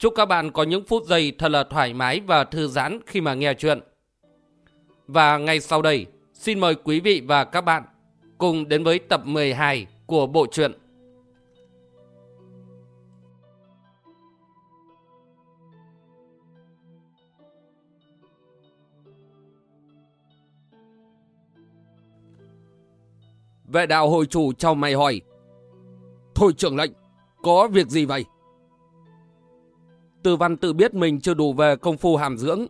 Chúc các bạn có những phút giây thật là thoải mái và thư giãn khi mà nghe chuyện. Và ngay sau đây, xin mời quý vị và các bạn cùng đến với tập 12 của bộ truyện. Vệ đạo hội chủ trong mày hỏi. Thôi trưởng lệnh, có việc gì vậy? Từ văn tự biết mình chưa đủ về công phu hàm dưỡng.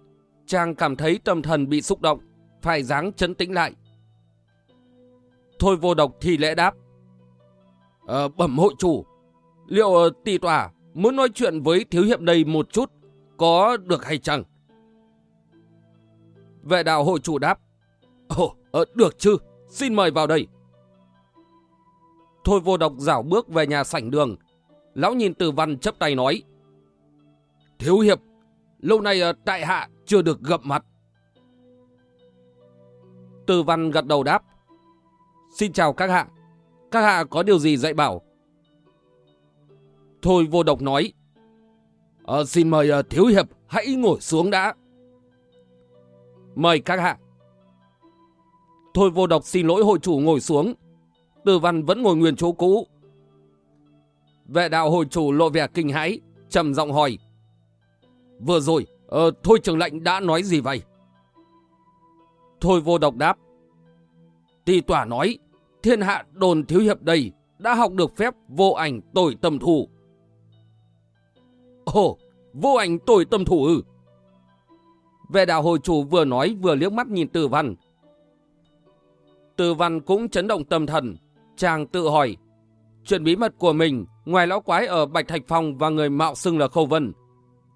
Chàng cảm thấy tâm thần bị xúc động, phải dáng chấn tĩnh lại. Thôi vô độc thì lễ đáp. Ờ, bẩm hội chủ, liệu ờ, tỷ tỏa muốn nói chuyện với thiếu hiệp đây một chút, có được hay chẳng? Vệ đạo hội chủ đáp. Ồ, ờ, được chứ, xin mời vào đây. Thôi vô độc dảo bước về nhà sảnh đường. Lão nhìn từ văn chấp tay nói. Thiếu hiệp, lâu nay ờ, tại hạ chưa được gặp mặt. tư văn gật đầu đáp. Xin chào các hạ. Các hạ có điều gì dạy bảo? Thôi vô độc nói. À, xin mời ờ, thiếu hiệp hãy ngồi xuống đã. Mời các hạ. Thôi vô độc xin lỗi hội chủ ngồi xuống. tư văn vẫn ngồi nguyên chỗ cũ. Vệ đạo hội chủ lộ vẻ kinh hãi, trầm giọng hỏi. Vừa rồi, ờ, Thôi trưởng lệnh đã nói gì vậy? Thôi vô độc đáp. Tỷ tỏa nói, thiên hạ đồn thiếu hiệp đây đã học được phép vô ảnh tội tâm thủ. Ồ, vô ảnh tội tâm thủ ư? Vệ đạo hồi chủ vừa nói vừa liếc mắt nhìn từ văn. Từ văn cũng chấn động tâm thần. Chàng tự hỏi, chuyện bí mật của mình ngoài lão quái ở Bạch Thạch Phong và người mạo xưng là Khâu Vân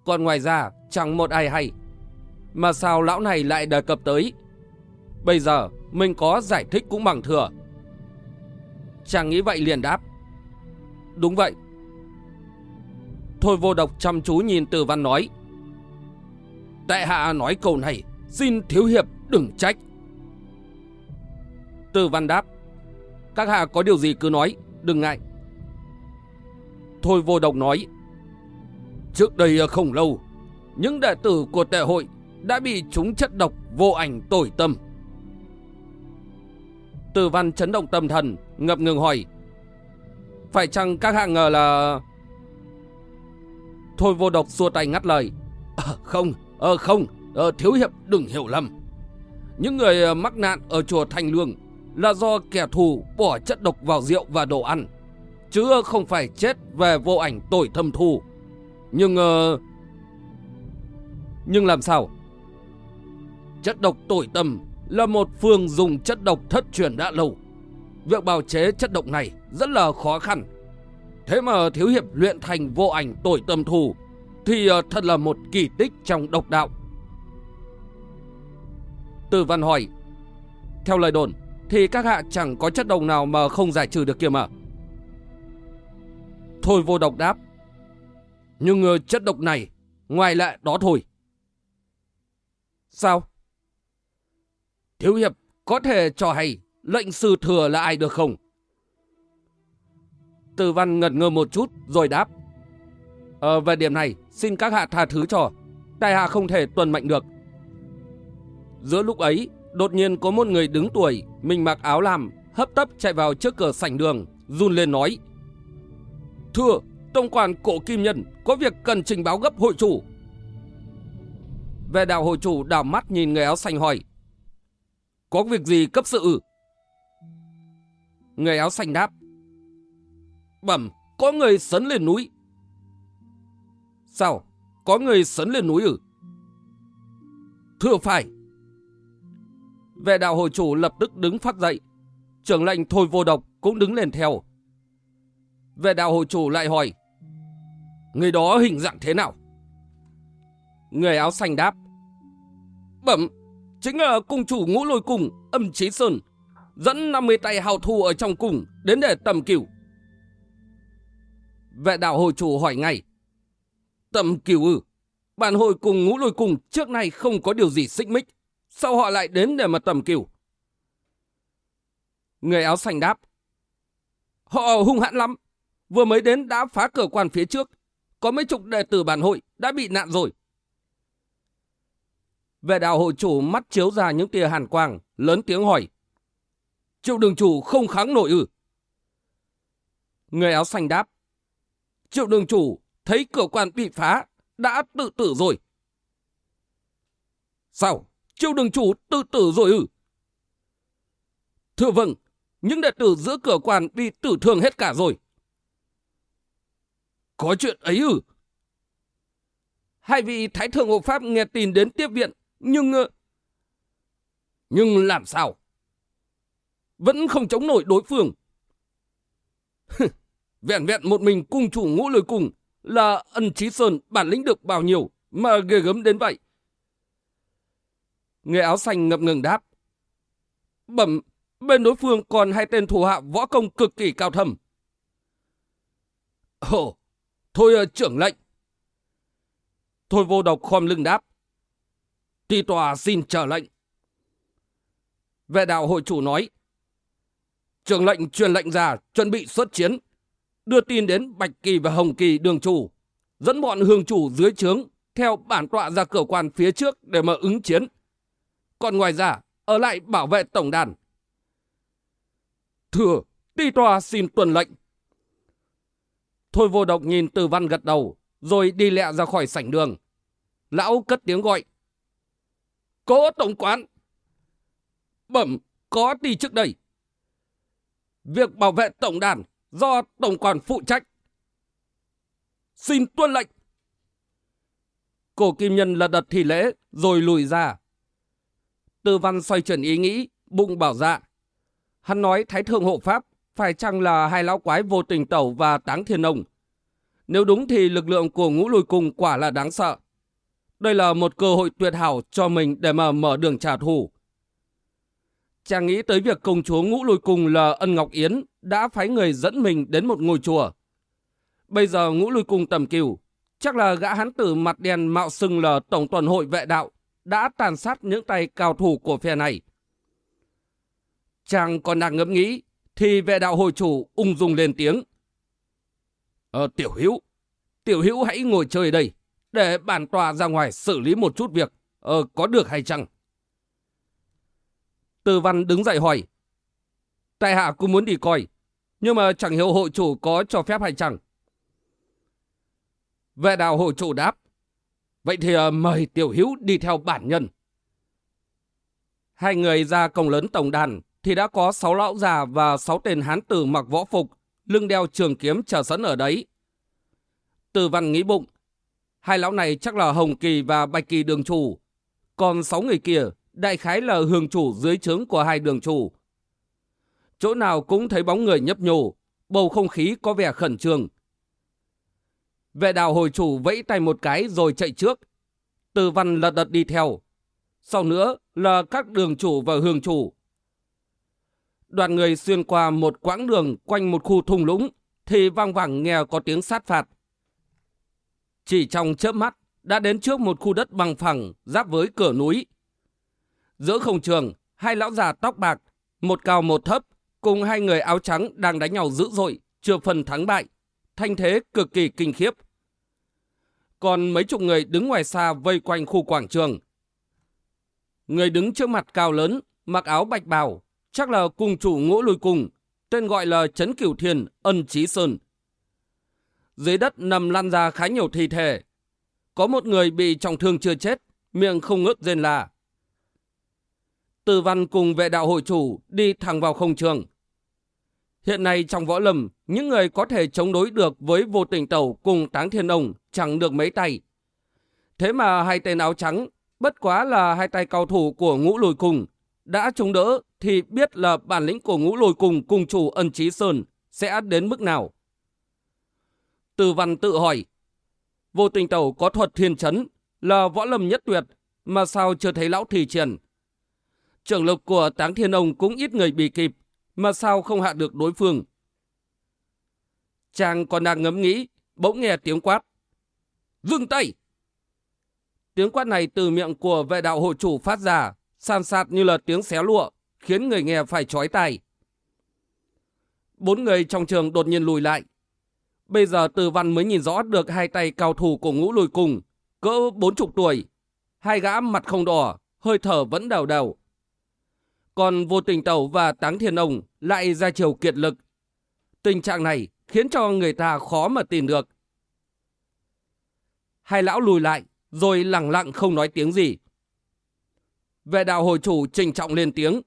còn ngoài ra, chẳng một ai hay. Mà sao lão này lại đề cập tới? Bây giờ, mình có giải thích cũng bằng thừa. Chàng nghĩ vậy liền đáp. Đúng vậy. Thôi vô độc chăm chú nhìn từ văn nói. Tại hạ nói câu này, Xin thiếu hiệp đừng trách. Từ văn đáp. Các hạ có điều gì cứ nói, Đừng ngại. Thôi vô độc nói. Trước đây ờ, không lâu, những đệ tử của tệ hội đã bị chúng chất độc vô ảnh tồi tâm. Từ văn chấn động tâm thần, ngập ngừng hỏi. Phải chăng các hạ ngờ là... Thôi vô độc xua tay ngắt lời. À, không, à, không, à, thiếu hiệp đừng hiểu lầm. Những người mắc nạn ở chùa Thành Lương là do kẻ thù bỏ chất độc vào rượu và đồ ăn, chứ không phải chết về vô ảnh tội thâm thù. Nhưng... Uh... Nhưng làm sao? Chất độc tội tâm là một phương dùng chất độc thất truyền đã lâu. Việc bào chế chất độc này rất là khó khăn. Thế mà thiếu hiệp luyện thành vô ảnh tội tâm thù thì ờ, thật là một kỳ tích trong độc đạo. Từ văn hỏi, theo lời đồn thì các hạ chẳng có chất độc nào mà không giải trừ được kia mà. Thôi vô độc đáp, nhưng uh, chất độc này, ngoài lệ đó thôi. Sao? Thiếu hiệp có thể cho hay lệnh sư thừa là ai được không? Từ văn ngật ngơ một chút rồi đáp. Ờ, về điểm này, xin các hạ tha thứ cho. Tài hạ không thể tuân mệnh được. Giữa lúc ấy, đột nhiên có một người đứng tuổi, mình mặc áo làm, hấp tấp chạy vào trước cửa sảnh đường, run lên nói. Thưa, Tông quản cổ kim nhân có việc cần trình báo gấp hội chủ. Về đạo hội chủ đảo mắt nhìn người áo xanh hỏi. Có việc gì cấp sự? Người áo xanh đáp. Bẩm, có người sấn lên núi. Sao? Có người sấn lên núi ư? Thưa phải. Vệ đạo hội chủ lập tức đứng phát dậy. Trưởng lệnh Thôi Vô Độc cũng đứng lên theo. Vệ đạo hội chủ lại hỏi. Người đó hình dạng thế nào? Người áo xanh đáp. Bẩm, chính là cung chủ ngũ lôi cùng, âm trí sơn, dẫn 50 tay hào thù ở trong cùng đến để tầm cửu. Vệ đạo hội chủ hỏi ngay. Tầm cửu ư? Bản hội cùng ngũ lôi cùng trước nay không có điều gì xích mích. Sao họ lại đến để mà tầm cửu? Người áo xanh đáp. Họ hung hãn lắm. Vừa mới đến đã phá cửa quan phía trước. Có mấy chục đệ tử bản hội đã bị nạn rồi. Vệ đạo hội chủ mắt chiếu ra những tia hàn quang, lớn tiếng hỏi. Triệu đường chủ không kháng nổi ư? Người áo xanh đáp. Triệu đường chủ thấy cửa quan bị phá, đã tự tử rồi. Sao? Triệu đường chủ tự tử rồi ư? Thưa vâng, những đệ tử giữa cửa quan bị tử thương hết cả rồi. Có chuyện ấy ư? Hai vị Thái Thượng Hộ Pháp nghe tin đến tiếp viện, nhưng... Ờ, nhưng làm sao? Vẫn không chống nổi đối phương. vẹn vẹn một mình cung chủ ngũ lời cùng là ân trí sơn bản lĩnh được bao nhiêu mà ghê gớm đến vậy. Người áo xanh ngập ngừng đáp. Bẩm, bên đối phương còn hai tên thủ hạ võ công cực kỳ cao thầm. Ồ, thôi ờ, trưởng lệnh. Thôi vô độc khom lưng đáp. Ti tòa xin trở lệnh. Vệ đạo hội chủ nói. Trưởng lệnh truyền lệnh ra chuẩn bị xuất chiến. Đưa tin đến Bạch Kỳ và Hồng Kỳ đường chủ. Dẫn bọn hương chủ dưới trướng theo bản tọa ra cửa quan phía trước để mà ứng chiến. Còn ngoài ra, ở lại bảo vệ tổng đàn. Thưa, ti tòa xin tuần lệnh. Thôi vô độc nhìn từ văn gật đầu, rồi đi lẹ ra khỏi sảnh đường. Lão cất tiếng gọi. Có tổng quán. Bẩm, có đi trước đây. Việc bảo vệ tổng đàn do tổng quản phụ trách. Xin tuân lệnh. Cổ kim nhân lật đật thì lễ rồi lùi ra. Tư văn xoay chuyển ý nghĩ, bụng bảo dạ. Hắn nói Thái Thượng Hộ Pháp phải chăng là hai lão quái vô tình tẩu và táng thiên ông. Nếu đúng thì lực lượng của ngũ lùi cùng quả là đáng sợ. Đây là một cơ hội tuyệt hảo cho mình để mà mở đường trả thù. Chàng nghĩ tới việc công chúa ngũ lùi cùng là ân Ngọc Yến đã phái người dẫn mình đến một ngôi chùa. Bây giờ ngũ lùi cùng tầm cửu, chắc là gã hán tử mặt đen mạo xưng là tổng tuần hội vệ đạo đã tàn sát những tay cao thủ của phe này. Chàng còn đang ngẫm nghĩ, thì vệ đạo hội chủ ung dung lên tiếng. Ờ, tiểu hữu, tiểu hữu hãy ngồi chơi đây, để bản tòa ra ngoài xử lý một chút việc, ờ, có được hay chăng? Từ văn đứng dậy hỏi. Tại hạ cũng muốn đi coi, nhưng mà chẳng hiểu hội chủ có cho phép hay chẳng. Vệ đạo hội chủ đáp. Vậy thì uh, mời tiểu hữu đi theo bản nhân. Hai người ra cổng lớn tổng đàn thì đã có sáu lão già và sáu tên hán tử mặc võ phục, lưng đeo trường kiếm chờ sẵn ở đấy. Từ văn nghĩ bụng, hai lão này chắc là Hồng Kỳ và Bạch Kỳ đường chủ, còn sáu người kia đại khái là hương chủ dưới trướng của hai đường chủ. Chỗ nào cũng thấy bóng người nhấp nhổ, bầu không khí có vẻ khẩn trương. Vệ đạo hồi chủ vẫy tay một cái rồi chạy trước. Từ văn lật đật đi theo. Sau nữa là các đường chủ và hương chủ. Đoàn người xuyên qua một quãng đường quanh một khu thung lũng thì vang vẳng nghe có tiếng sát phạt. Chỉ trong chớp mắt đã đến trước một khu đất bằng phẳng giáp với cửa núi. Giữa không trường, hai lão già tóc bạc, một cao một thấp, cùng hai người áo trắng đang đánh nhau dữ dội, chưa phần thắng bại, thanh thế cực kỳ kinh khiếp. Còn mấy chục người đứng ngoài xa vây quanh khu quảng trường. Người đứng trước mặt cao lớn, mặc áo bạch bào, chắc là cùng chủ ngũ lùi cùng, tên gọi là Trấn Cửu Thiên, Ân Trí Sơn. Dưới đất nằm lăn ra khá nhiều thi thể. Có một người bị trọng thương chưa chết, miệng không ngớt rên là. Từ văn cùng vệ đạo hội chủ đi thẳng vào không trường. Hiện nay trong võ lâm, những người có thể chống đối được với vô tình tẩu cùng táng thiên ông chẳng được mấy tay. Thế mà hai tên áo trắng, bất quá là hai tay cao thủ của ngũ lùi cùng, đã chống đỡ thì biết là bản lĩnh của ngũ lôi cùng cùng chủ ân trí sơn sẽ đến mức nào. Từ văn tự hỏi, vô tình tẩu có thuật thiên chấn, là võ lâm nhất tuyệt, mà sao chưa thấy lão thì triển. Trưởng lực của Táng Thiên Ông cũng ít người bị kịp, mà sao không hạ được đối phương. Chàng còn đang ngẫm nghĩ, bỗng nghe tiếng quát. Dừng tay! Tiếng quát này từ miệng của vệ đạo hộ chủ phát ra, san sạt như là tiếng xé lụa, khiến người nghe phải chói tai. Bốn người trong trường đột nhiên lùi lại. Bây giờ Từ Văn mới nhìn rõ được hai tay cao thủ của ngũ lùi cùng, cỡ bốn chục tuổi. Hai gã mặt không đỏ, hơi thở vẫn đào đào. Còn vô tình tẩu và táng thiên ông lại ra chiều kiệt lực. Tình trạng này khiến cho người ta khó mà tìm được. Hai lão lùi lại, rồi lặng lặng không nói tiếng gì. Vệ đạo hồi chủ trình trọng lên tiếng.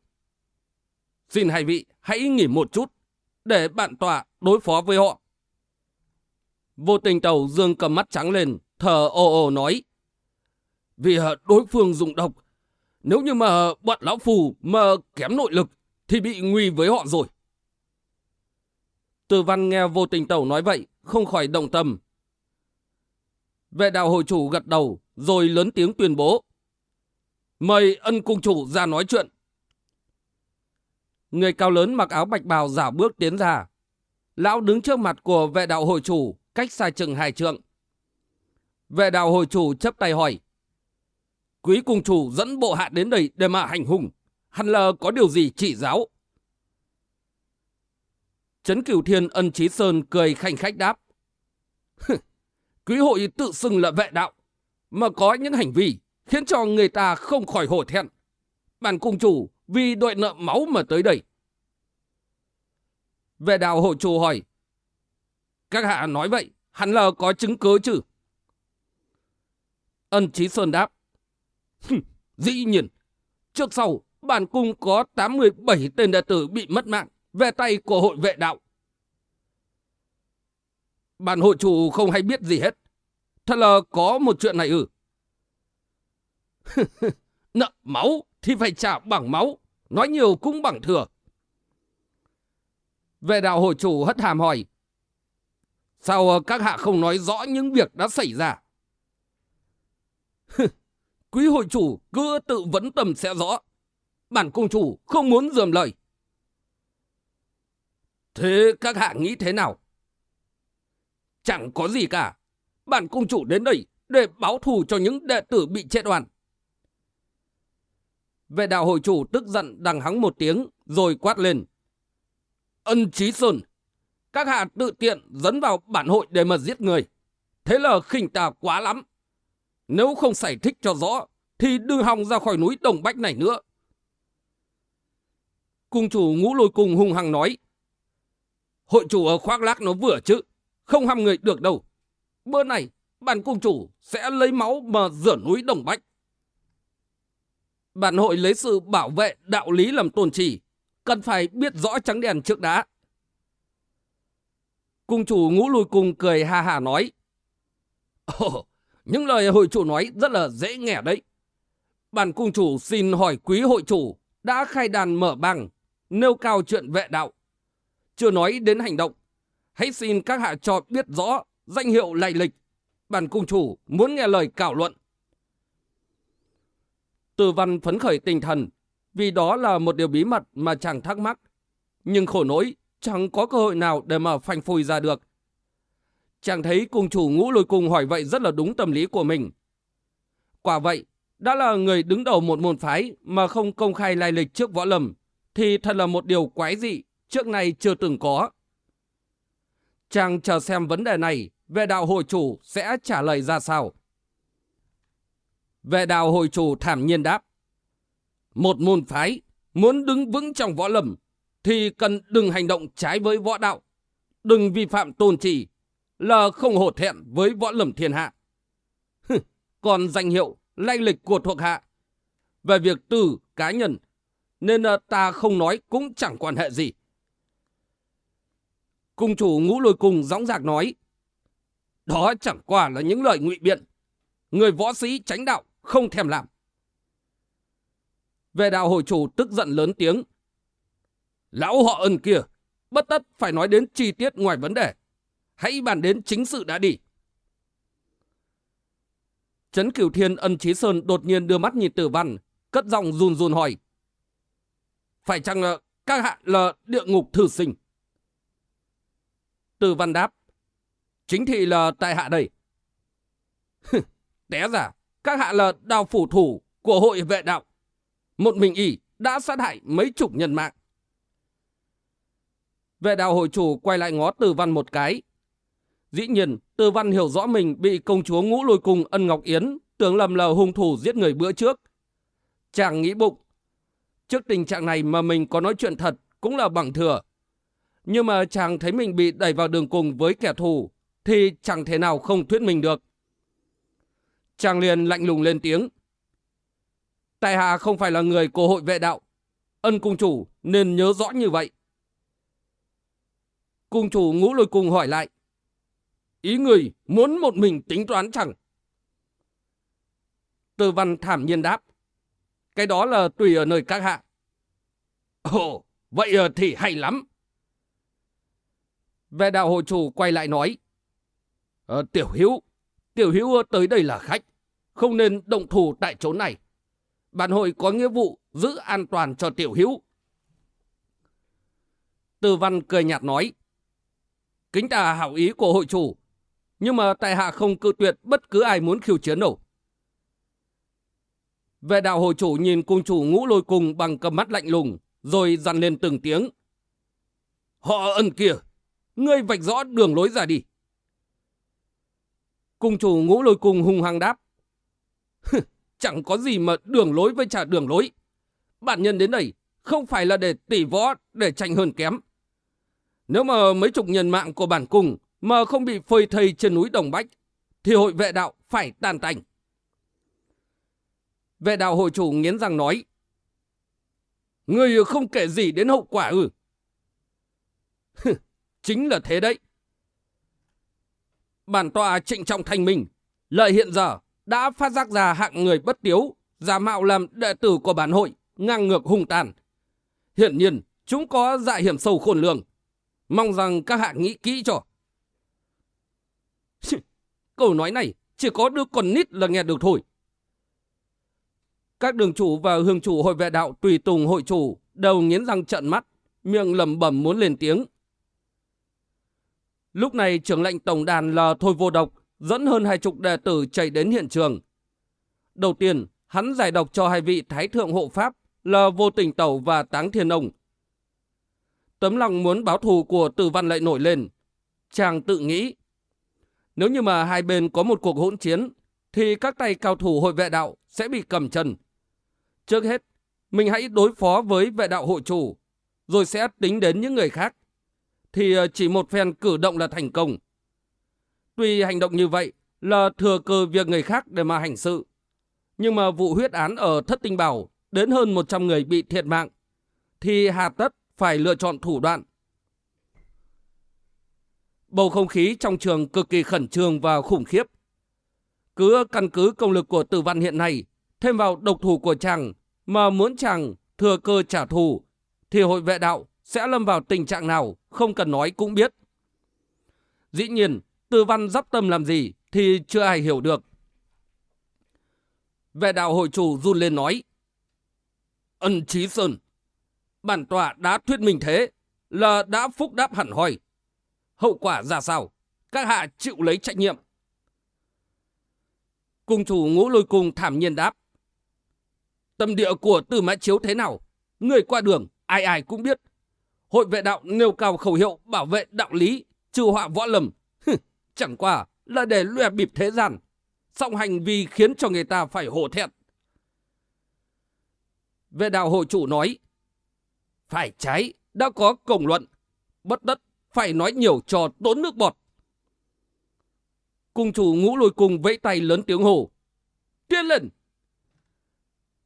Xin hai vị hãy nghỉ một chút, để bạn tọa đối phó với họ. Vô tình tàu dương cầm mắt trắng lên, thở ồ ồ nói. Vì đối phương dùng độc, nếu như mà bọn lão phù mà kém nội lực, thì bị nguy với họ rồi. Từ văn nghe vô tình tàu nói vậy, không khỏi động tâm. Vệ đạo hội chủ gật đầu, rồi lớn tiếng tuyên bố. Mời ân cung chủ ra nói chuyện. Người cao lớn mặc áo bạch bào giả bước tiến ra. Lão đứng trước mặt của vệ đạo hội chủ, cách xa chừng hai trượng. Vệ đạo hội chủ chấp tay hỏi. Quý cung chủ dẫn bộ hạ đến đây để mà hành hùng. Hẳn là có điều gì chỉ giáo. Trấn cửu thiên ân trí sơn cười khanh khách đáp. Quý hội tự xưng là vệ đạo, mà có những hành vi khiến cho người ta không khỏi hổ thẹn. Bản cung chủ vì đội nợ máu mà tới đây. Về đào hội chủ hỏi, các hạ nói vậy, hẳn là có chứng cứ chứ? Ân Chí Sơn đáp, dĩ nhiên, trước sau, bản cung có 87 tên đệ tử bị mất mạng về tay của hội vệ đạo. Bản hội chủ không hay biết gì hết. Thật là có một chuyện này ư. Nợ máu thì phải trả bằng máu. Nói nhiều cũng bằng thừa. về đạo hội chủ hất hàm hỏi. Sao các hạ không nói rõ những việc đã xảy ra? Quý hội chủ cứ tự vấn tâm sẽ rõ. Bản cung chủ không muốn dườm lời. Thế các hạ nghĩ thế nào? Chẳng có gì cả. Bản cung chủ đến đây để báo thù cho những đệ tử bị chết oan. Vệ đạo hội chủ tức giận đằng hắng một tiếng rồi quát lên. Ân Chí Sơn, các hạ tự tiện dẫn vào bản hội để mà giết người. Thế là khinh tà quá lắm. Nếu không giải thích cho rõ, thì đừng hòng ra khỏi núi Đồng Bách này nữa. Cung chủ ngũ lôi cùng hung hăng nói. Hội chủ ở khoác lác nó vừa chứ, không hăm người được đâu. Bữa này, bản cung chủ sẽ lấy máu mà rửa núi Đồng Bách. Bản hội lấy sự bảo vệ đạo lý làm tôn chỉ cần phải biết rõ trắng đèn trước đã. Cung chủ ngũ lùi cùng cười ha hà nói. Ồ, những lời hội chủ nói rất là dễ nghe đấy. Bản cung chủ xin hỏi quý hội chủ đã khai đàn mở bằng, nêu cao chuyện vệ đạo. Chưa nói đến hành động, hãy xin các hạ cho biết rõ danh hiệu lạy lịch. Bản cung chủ muốn nghe lời cảo luận. Từ văn phấn khởi tinh thần, vì đó là một điều bí mật mà chàng thắc mắc. Nhưng khổ nỗi, chẳng có cơ hội nào để mà phanh phui ra được. Chàng thấy cung chủ ngũ lôi cung hỏi vậy rất là đúng tâm lý của mình. Quả vậy, đã là người đứng đầu một môn phái mà không công khai lai lịch trước võ lâm, thì thật là một điều quái dị, trước nay chưa từng có. Chàng chờ xem vấn đề này, về đạo hội chủ sẽ trả lời ra sao. Về đạo hội chủ thảm nhiên đáp. Một môn phái muốn đứng vững trong võ lâm thì cần đừng hành động trái với võ đạo, đừng vi phạm tôn trì, là không hổ thẹn với võ lâm thiên hạ. Còn danh hiệu, lay lịch của thuộc hạ, về việc từ cá nhân, nên ờ, ta không nói cũng chẳng quan hệ gì. Cung chủ ngũ lôi cùng dõng dạc nói, đó chẳng qua là những lời ngụy biện. Người võ sĩ tránh đạo không thèm làm. Về đạo hội chủ tức giận lớn tiếng. Lão họ ân kia, bất tất phải nói đến chi tiết ngoài vấn đề. Hãy bàn đến chính sự đã đi. Trấn Cửu Thiên ân Chí sơn đột nhiên đưa mắt nhìn tử văn, cất giọng run run hỏi. Phải chăng là các hạ là địa ngục thử sinh? Tử văn đáp. Chính thị là tại hạ đây. Té ra, các hạ là đào phủ thủ của hội vệ đạo. Một mình y đã sát hại mấy chục nhân mạng. Vệ đạo hội chủ quay lại ngó Từ Văn một cái. Dĩ nhiên, Từ Văn hiểu rõ mình bị công chúa ngũ lôi cùng ân Ngọc Yến tưởng lầm là hung thủ giết người bữa trước. Chàng nghĩ bụng. Trước tình trạng này mà mình có nói chuyện thật cũng là bằng thừa. Nhưng mà chàng thấy mình bị đẩy vào đường cùng với kẻ thù thì chẳng thể nào không thuyết mình được. Chàng liền lạnh lùng lên tiếng. Tại hạ không phải là người của hội vệ đạo. Ân cung chủ nên nhớ rõ như vậy. Cung chủ ngũ lôi cung hỏi lại. Ý người muốn một mình tính toán chẳng? Tư văn thảm nhiên đáp. Cái đó là tùy ở nơi các hạ. Ồ, vậy ờ, thì hay lắm. Vệ đạo hội chủ quay lại nói. Ờ, tiểu hữu, tiểu hữu tới đây là khách. Không nên động thủ tại chỗ này. Bản hội có nghĩa vụ giữ an toàn cho tiểu hữu. Tư văn cười nhạt nói. Kính tà hảo ý của hội chủ, nhưng mà tại hạ không cự tuyệt bất cứ ai muốn khiêu chiến đâu. Vệ đạo hội chủ nhìn cung chủ ngũ lôi cùng bằng cầm mắt lạnh lùng, rồi dằn lên từng tiếng. Họ ân kia, ngươi vạch rõ đường lối ra đi. Cung chủ ngũ lôi cùng hung hăng đáp. Chẳng có gì mà đường lối với trả đường lối. Bản nhân đến đây không phải là để tỉ võ, để tranh hơn kém. Nếu mà mấy chục nhân mạng của bản cung mà không bị phơi thây trên núi Đồng Bách, thì hội vệ đạo phải tàn tành. Vệ đạo hội chủ nghiến răng nói, Người không kể gì đến hậu quả ư? Chính là thế đấy. Bản tọa trịnh trọng thành mình, lợi hiện giờ đã phát giác ra hạng người bất tiếu, giả mạo làm đệ tử của bản hội, ngang ngược hung tàn. Hiển nhiên, chúng có dạ hiểm sâu khôn lường. Mong rằng các hạ nghĩ kỹ cho. Câu nói này chỉ có đứa con nít là nghe được thôi. Các đường chủ và hương chủ hội vệ đạo tùy tùng hội chủ đều nghiến răng trận mắt, miệng lẩm bẩm muốn lên tiếng. Lúc này trưởng lệnh tổng đàn là Thôi Vô Độc dẫn hơn hai chục đệ tử chạy đến hiện trường. Đầu tiên, hắn giải độc cho hai vị Thái Thượng Hộ Pháp là Vô Tình Tẩu và Táng Thiên Ông. Tấm lòng muốn báo thù của tử văn lại nổi lên. Chàng tự nghĩ, nếu như mà hai bên có một cuộc hỗn chiến, thì các tay cao thủ hội vệ đạo sẽ bị cầm chân. Trước hết, mình hãy đối phó với vệ đạo hội chủ, rồi sẽ tính đến những người khác. Thì ờ, chỉ một phen cử động là thành công. Tuy hành động như vậy là thừa cơ việc người khác để mà hành sự. Nhưng mà vụ huyết án ở Thất Tinh Bảo đến hơn 100 người bị thiệt mạng, thì hà tất phải lựa chọn thủ đoạn. Bầu không khí trong trường cực kỳ khẩn trương và khủng khiếp. Cứ căn cứ công lực của tử văn hiện nay, thêm vào độc thủ của chàng, mà muốn chàng thừa cơ trả thù, thì hội vệ đạo sẽ lâm vào tình trạng nào không cần nói cũng biết. Dĩ nhiên, tư văn dắp tâm làm gì thì chưa ai hiểu được. Vệ đạo hội chủ run lên nói. Ân Trí Sơn, bản tọa đã thuyết minh thế là đã phúc đáp hẳn hoi. Hậu quả ra sao? Các hạ chịu lấy trách nhiệm. Cung chủ ngũ lôi cung thảm nhiên đáp. Tâm địa của tư mã chiếu thế nào? Người qua đường, ai ai cũng biết. Hội vệ đạo nêu cao khẩu hiệu bảo vệ đạo lý, trừ họa võ lầm. Chẳng qua là để lùe à bịp thế gian. Song hành vi khiến cho người ta phải hổ thẹn. Vệ đạo hội chủ nói, phải trái, đã có công luận. Bất đất, phải nói nhiều cho tốn nước bọt. Cung chủ ngũ lùi cùng vẫy tay lớn tiếng hồ. tiên lên!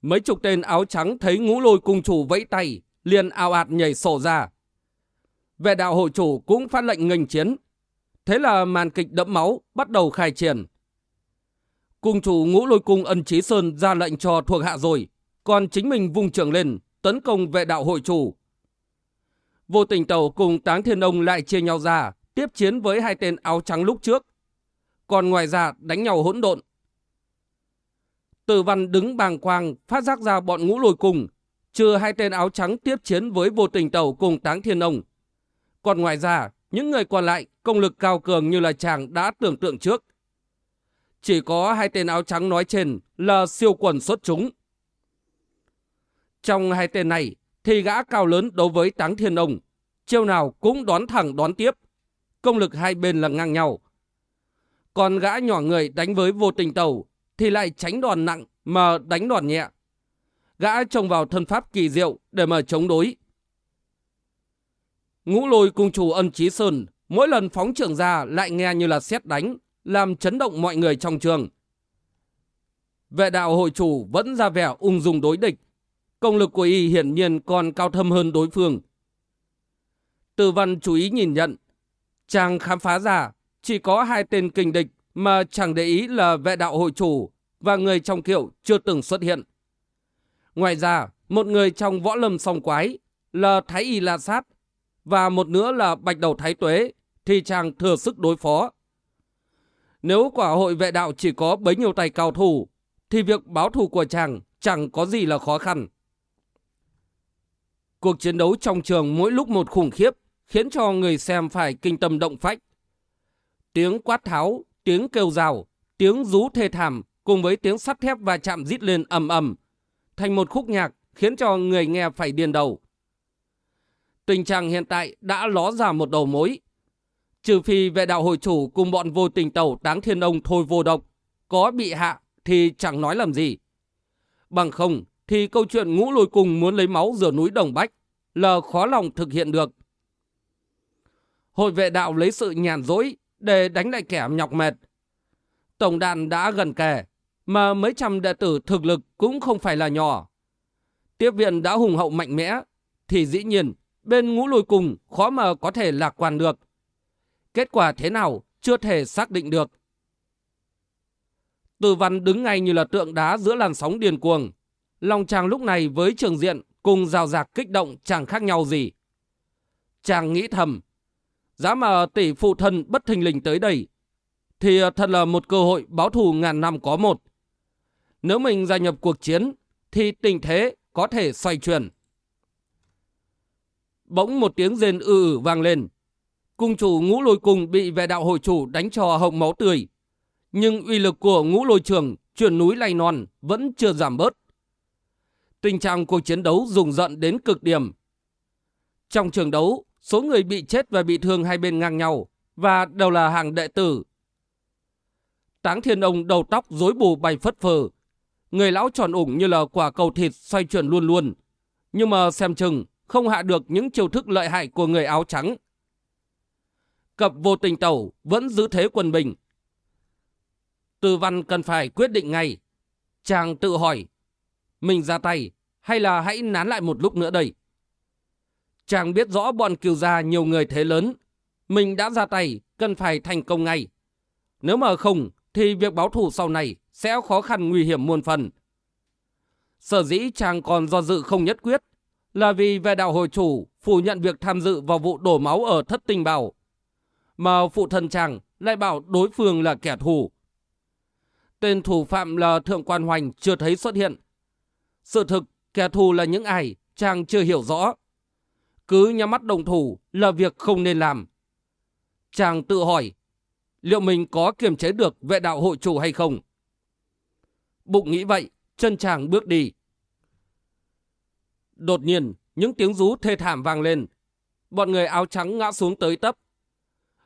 Mấy chục tên áo trắng thấy ngũ lôi cung chủ vẫy tay, liền ao ạt nhảy sổ ra. Vệ đạo hội chủ cũng phát lệnh nghênh chiến. Thế là màn kịch đẫm máu bắt đầu khai triển. Cung chủ ngũ lôi cung ân trí sơn ra lệnh cho thuộc hạ rồi, còn chính mình vung trường lên, tấn công vệ đạo hội chủ. Vô tình tàu cùng táng thiên ông lại chia nhau ra, tiếp chiến với hai tên áo trắng lúc trước. Còn ngoài ra đánh nhau hỗn độn. Tử văn đứng bàng quang, phát giác ra bọn ngũ lôi cung trừ hai tên áo trắng tiếp chiến với vô tình tẩu cùng táng thiên ông. Còn ngoài ra, những người còn lại công lực cao cường như là chàng đã tưởng tượng trước. Chỉ có hai tên áo trắng nói trên là siêu quần xuất chúng. Trong hai tên này thì gã cao lớn đối với táng thiên ông, chiêu nào cũng đón thẳng đón tiếp. Công lực hai bên là ngang nhau. Còn gã nhỏ người đánh với vô tình tàu thì lại tránh đòn nặng mà đánh đòn nhẹ. Gã trông vào thân pháp kỳ diệu để mà chống đối. Ngũ lôi cung chủ ân trí sơn mỗi lần phóng trưởng ra lại nghe như là xét đánh, làm chấn động mọi người trong trường. Vệ đạo hội chủ vẫn ra vẻ ung dung đối địch. Công lực của y hiển nhiên còn cao thâm hơn đối phương. Từ văn chú ý nhìn nhận. Chàng khám phá ra chỉ có hai tên kinh địch mà chẳng để ý là vệ đạo hội chủ và người trong kiệu chưa từng xuất hiện. Ngoài ra, một người trong võ lâm song quái là Thái Y La Sát và một nữa là Bạch Đầu Thái Tuế thì chàng thừa sức đối phó. Nếu quả hội vệ đạo chỉ có bấy nhiêu tay cao thủ thì việc báo thù của chàng chẳng có gì là khó khăn. Cuộc chiến đấu trong trường mỗi lúc một khủng khiếp khiến cho người xem phải kinh tâm động phách. Tiếng quát tháo, tiếng kêu rào, tiếng rú thê thảm cùng với tiếng sắt thép và chạm rít lên ầm ầm thành một khúc nhạc khiến cho người nghe phải điên đầu. Tình trạng hiện tại đã ló ra một đầu mối. Trừ phi vệ đạo hội chủ cùng bọn vô tình tàu táng thiên ông thôi vô độc, có bị hạ thì chẳng nói làm gì. Bằng không thì câu chuyện ngũ lôi cùng muốn lấy máu rửa núi Đồng Bách là khó lòng thực hiện được. Hội vệ đạo lấy sự nhàn dối để đánh lại kẻ nhọc mệt. Tổng đàn đã gần kề, mà mấy trăm đệ tử thực lực cũng không phải là nhỏ. Tiếp viện đã hùng hậu mạnh mẽ, thì dĩ nhiên bên ngũ lùi cùng khó mà có thể lạc quan được. Kết quả thế nào chưa thể xác định được. Từ văn đứng ngay như là tượng đá giữa làn sóng điền cuồng. Lòng chàng lúc này với trường diện cùng rào rạc kích động chẳng khác nhau gì. Chàng nghĩ thầm, giá mà tỷ phụ thân bất thình lình tới đây, thì thật là một cơ hội báo thù ngàn năm có một. Nếu mình gia nhập cuộc chiến, thì tình thế có thể xoay chuyển. Bỗng một tiếng rên ư ử vang lên. Cung chủ ngũ lôi cùng bị vệ đạo hội chủ đánh cho hồng máu tươi. Nhưng uy lực của ngũ lôi trường chuyển núi lay non vẫn chưa giảm bớt. Tình trạng cuộc chiến đấu rùng rợn đến cực điểm. Trong trường đấu, số người bị chết và bị thương hai bên ngang nhau và đều là hàng đệ tử. Táng thiên ông đầu tóc rối bù bay phất phơ, Người lão tròn ủng như là quả cầu thịt xoay chuyển luôn luôn. Nhưng mà xem chừng không hạ được những chiêu thức lợi hại của người áo trắng. Cập vô tình tẩu vẫn giữ thế quân bình. Từ văn cần phải quyết định ngay. Chàng tự hỏi, mình ra tay hay là hãy nán lại một lúc nữa đây? Chàng biết rõ bọn kiều gia nhiều người thế lớn. Mình đã ra tay, cần phải thành công ngay. Nếu mà không, thì việc báo thù sau này sẽ khó khăn nguy hiểm muôn phần. Sở dĩ chàng còn do dự không nhất quyết là vì về đạo hồi chủ phủ nhận việc tham dự vào vụ đổ máu ở thất tinh bảo. Mà phụ thân chàng lại bảo đối phương là kẻ thù. Tên thủ phạm là Thượng Quan Hoành chưa thấy xuất hiện. Sự thực, kẻ thù là những ai, chàng chưa hiểu rõ. Cứ nhắm mắt đồng thủ là việc không nên làm. Chàng tự hỏi, liệu mình có kiềm chế được vệ đạo hội chủ hay không? Bụng nghĩ vậy, chân chàng bước đi. Đột nhiên, những tiếng rú thê thảm vang lên. Bọn người áo trắng ngã xuống tới tấp.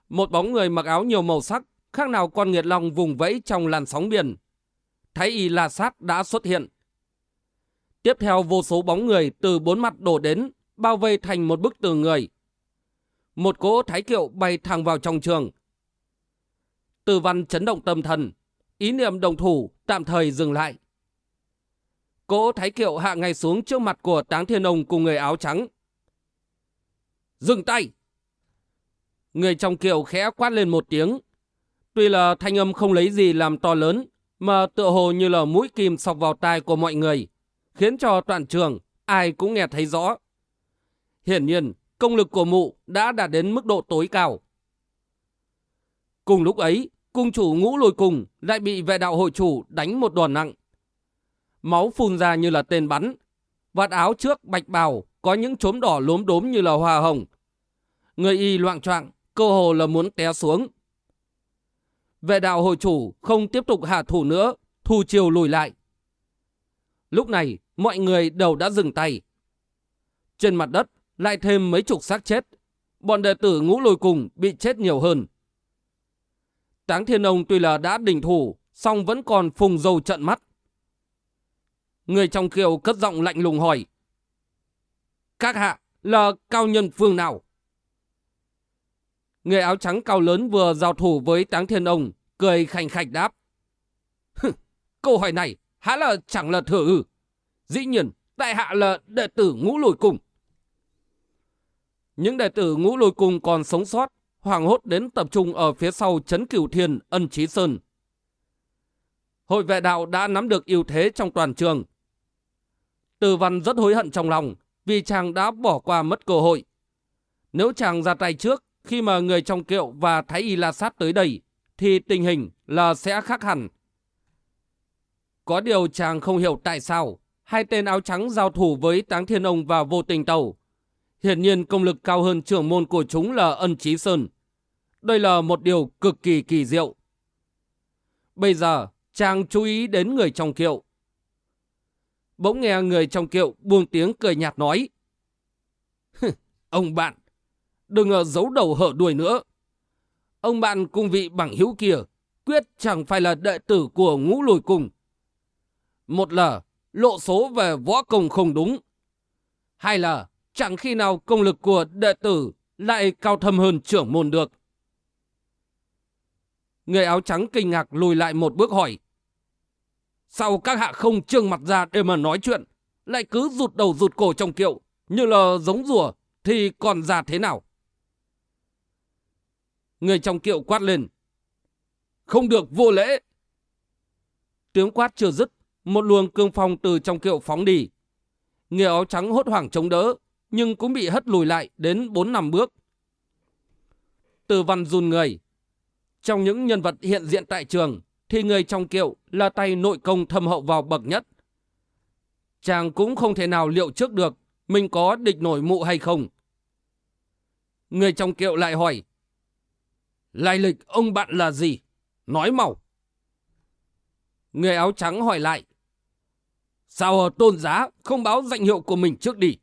Một bóng người mặc áo nhiều màu sắc, khác nào con nghiệt long vùng vẫy trong làn sóng biển. Thái y La Sát đã xuất hiện. Tiếp theo vô số bóng người từ bốn mặt đổ đến, bao vây thành một bức tường người. Một cỗ thái kiệu bay thẳng vào trong trường. Từ văn chấn động tâm thần, ý niệm đồng thủ tạm thời dừng lại. Cố Thái Kiệu hạ ngay xuống trước mặt của Táng Thiên Ông cùng người áo trắng. Dừng tay! Người trong kiệu khẽ quát lên một tiếng. Tuy là thanh âm không lấy gì làm to lớn, mà tựa hồ như là mũi kim sọc vào tai của mọi người, khiến cho toàn trường ai cũng nghe thấy rõ. Hiển nhiên, công lực của mụ đã đạt đến mức độ tối cao. Cùng lúc ấy, cung chủ ngũ lùi cùng lại bị vệ đạo hội chủ đánh một đòn nặng. máu phun ra như là tên bắn. Vạt áo trước bạch bào có những chốm đỏ lốm đốm như là hoa hồng. Người y loạn choạng, cơ hồ là muốn té xuống. Vệ đạo hội chủ không tiếp tục hạ thủ nữa, thu chiều lùi lại. Lúc này, mọi người đều đã dừng tay. Trên mặt đất, lại thêm mấy chục xác chết. Bọn đệ tử ngũ lôi cùng bị chết nhiều hơn. Táng Thiên Ông tuy là đã đỉnh thủ, song vẫn còn phùng dầu trận mắt. Người trong kiều cất giọng lạnh lùng hỏi. Các hạ là cao nhân phương nào? Người áo trắng cao lớn vừa giao thủ với Táng Thiên Ông, cười khành khạch đáp. Câu hỏi này há là chẳng là thừa ư. Dĩ nhiên, tại hạ là đệ tử ngũ lùi cùng. Những đệ tử ngũ lùi cùng còn sống sót, hoàng hốt đến tập trung ở phía sau chấn cửu thiên, ân Chí sơn. Hội vệ đạo đã nắm được ưu thế trong toàn trường. Từ văn rất hối hận trong lòng vì chàng đã bỏ qua mất cơ hội. Nếu chàng ra tay trước, khi mà người trong kiệu và Thái Y La Sát tới đây, thì tình hình là sẽ khác hẳn. Có điều chàng không hiểu tại sao hai tên áo trắng giao thủ với Táng Thiên Ông và Vô Tình Tàu. Hiển nhiên công lực cao hơn trưởng môn của chúng là Ân Chí Sơn. Đây là một điều cực kỳ kỳ diệu. Bây giờ, chàng chú ý đến người trong kiệu. Bỗng nghe người trong kiệu buông tiếng cười nhạt nói. Ông bạn, đừng ở giấu đầu hở đuôi nữa. Ông bạn cùng vị bằng hữu kia, quyết chẳng phải là đệ tử của ngũ lùi cùng. Một là lộ số về võ công không đúng. Hai là chẳng khi nào công lực của đệ tử lại cao thâm hơn trưởng môn được. Người áo trắng kinh ngạc lùi lại một bước hỏi. Sao các hạ không trương mặt ra để mà nói chuyện, lại cứ rụt đầu rụt cổ trong kiệu, như là giống rùa, thì còn già thế nào? Người trong kiệu quát lên. Không được vô lễ. Tiếng quát chưa dứt, một luồng cương phong từ trong kiệu phóng đi. Người áo trắng hốt hoảng chống đỡ, nhưng cũng bị hất lùi lại đến 4 năm bước. Từ văn run người. Trong những nhân vật hiện diện tại trường, thì người trong kiệu là tay nội công thâm hậu vào bậc nhất. Chàng cũng không thể nào liệu trước được mình có địch nổi mụ hay không. Người trong kiệu lại hỏi. Lai lịch ông bạn là gì? Nói màu. Người áo trắng hỏi lại. Sao tôn giá không báo danh hiệu của mình trước đi?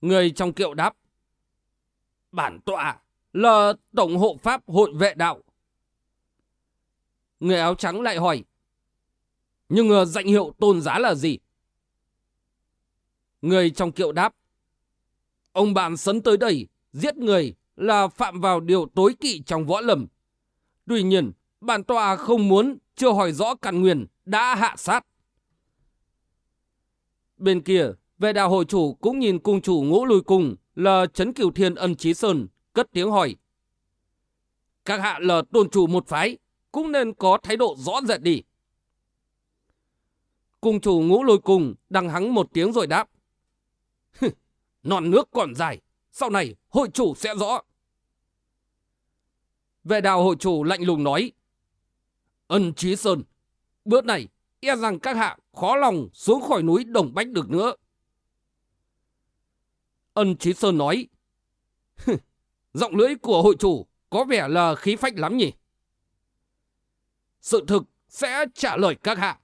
Người trong kiệu đáp. Bản tọa là Tổng hộ Pháp Hội Vệ Đạo. Người áo trắng lại hỏi. Nhưng ờ, danh hiệu tôn giá là gì? Người trong kiệu đáp. Ông bạn sấn tới đây, giết người là phạm vào điều tối kỵ trong võ lâm. Tuy nhiên, bản tòa không muốn chưa hỏi rõ căn nguyên đã hạ sát. Bên kia, vệ đạo hội chủ cũng nhìn cung chủ ngũ lùi cùng là Trấn Kiều Thiên ân trí sơn, cất tiếng hỏi. Các hạ là tôn chủ một phái, cũng nên có thái độ rõ rệt đi. Cung chủ ngũ lôi cùng đằng hắng một tiếng rồi đáp. Non nước còn dài, sau này hội chủ sẽ rõ. về đào hội chủ lạnh lùng nói. Ân trí sơn, bữa này e rằng các hạ khó lòng xuống khỏi núi Đồng Bách được nữa. Ân trí sơn nói. Giọng lưỡi của hội chủ có vẻ là khí phách lắm nhỉ? Sự thực sẽ trả lời các hạ.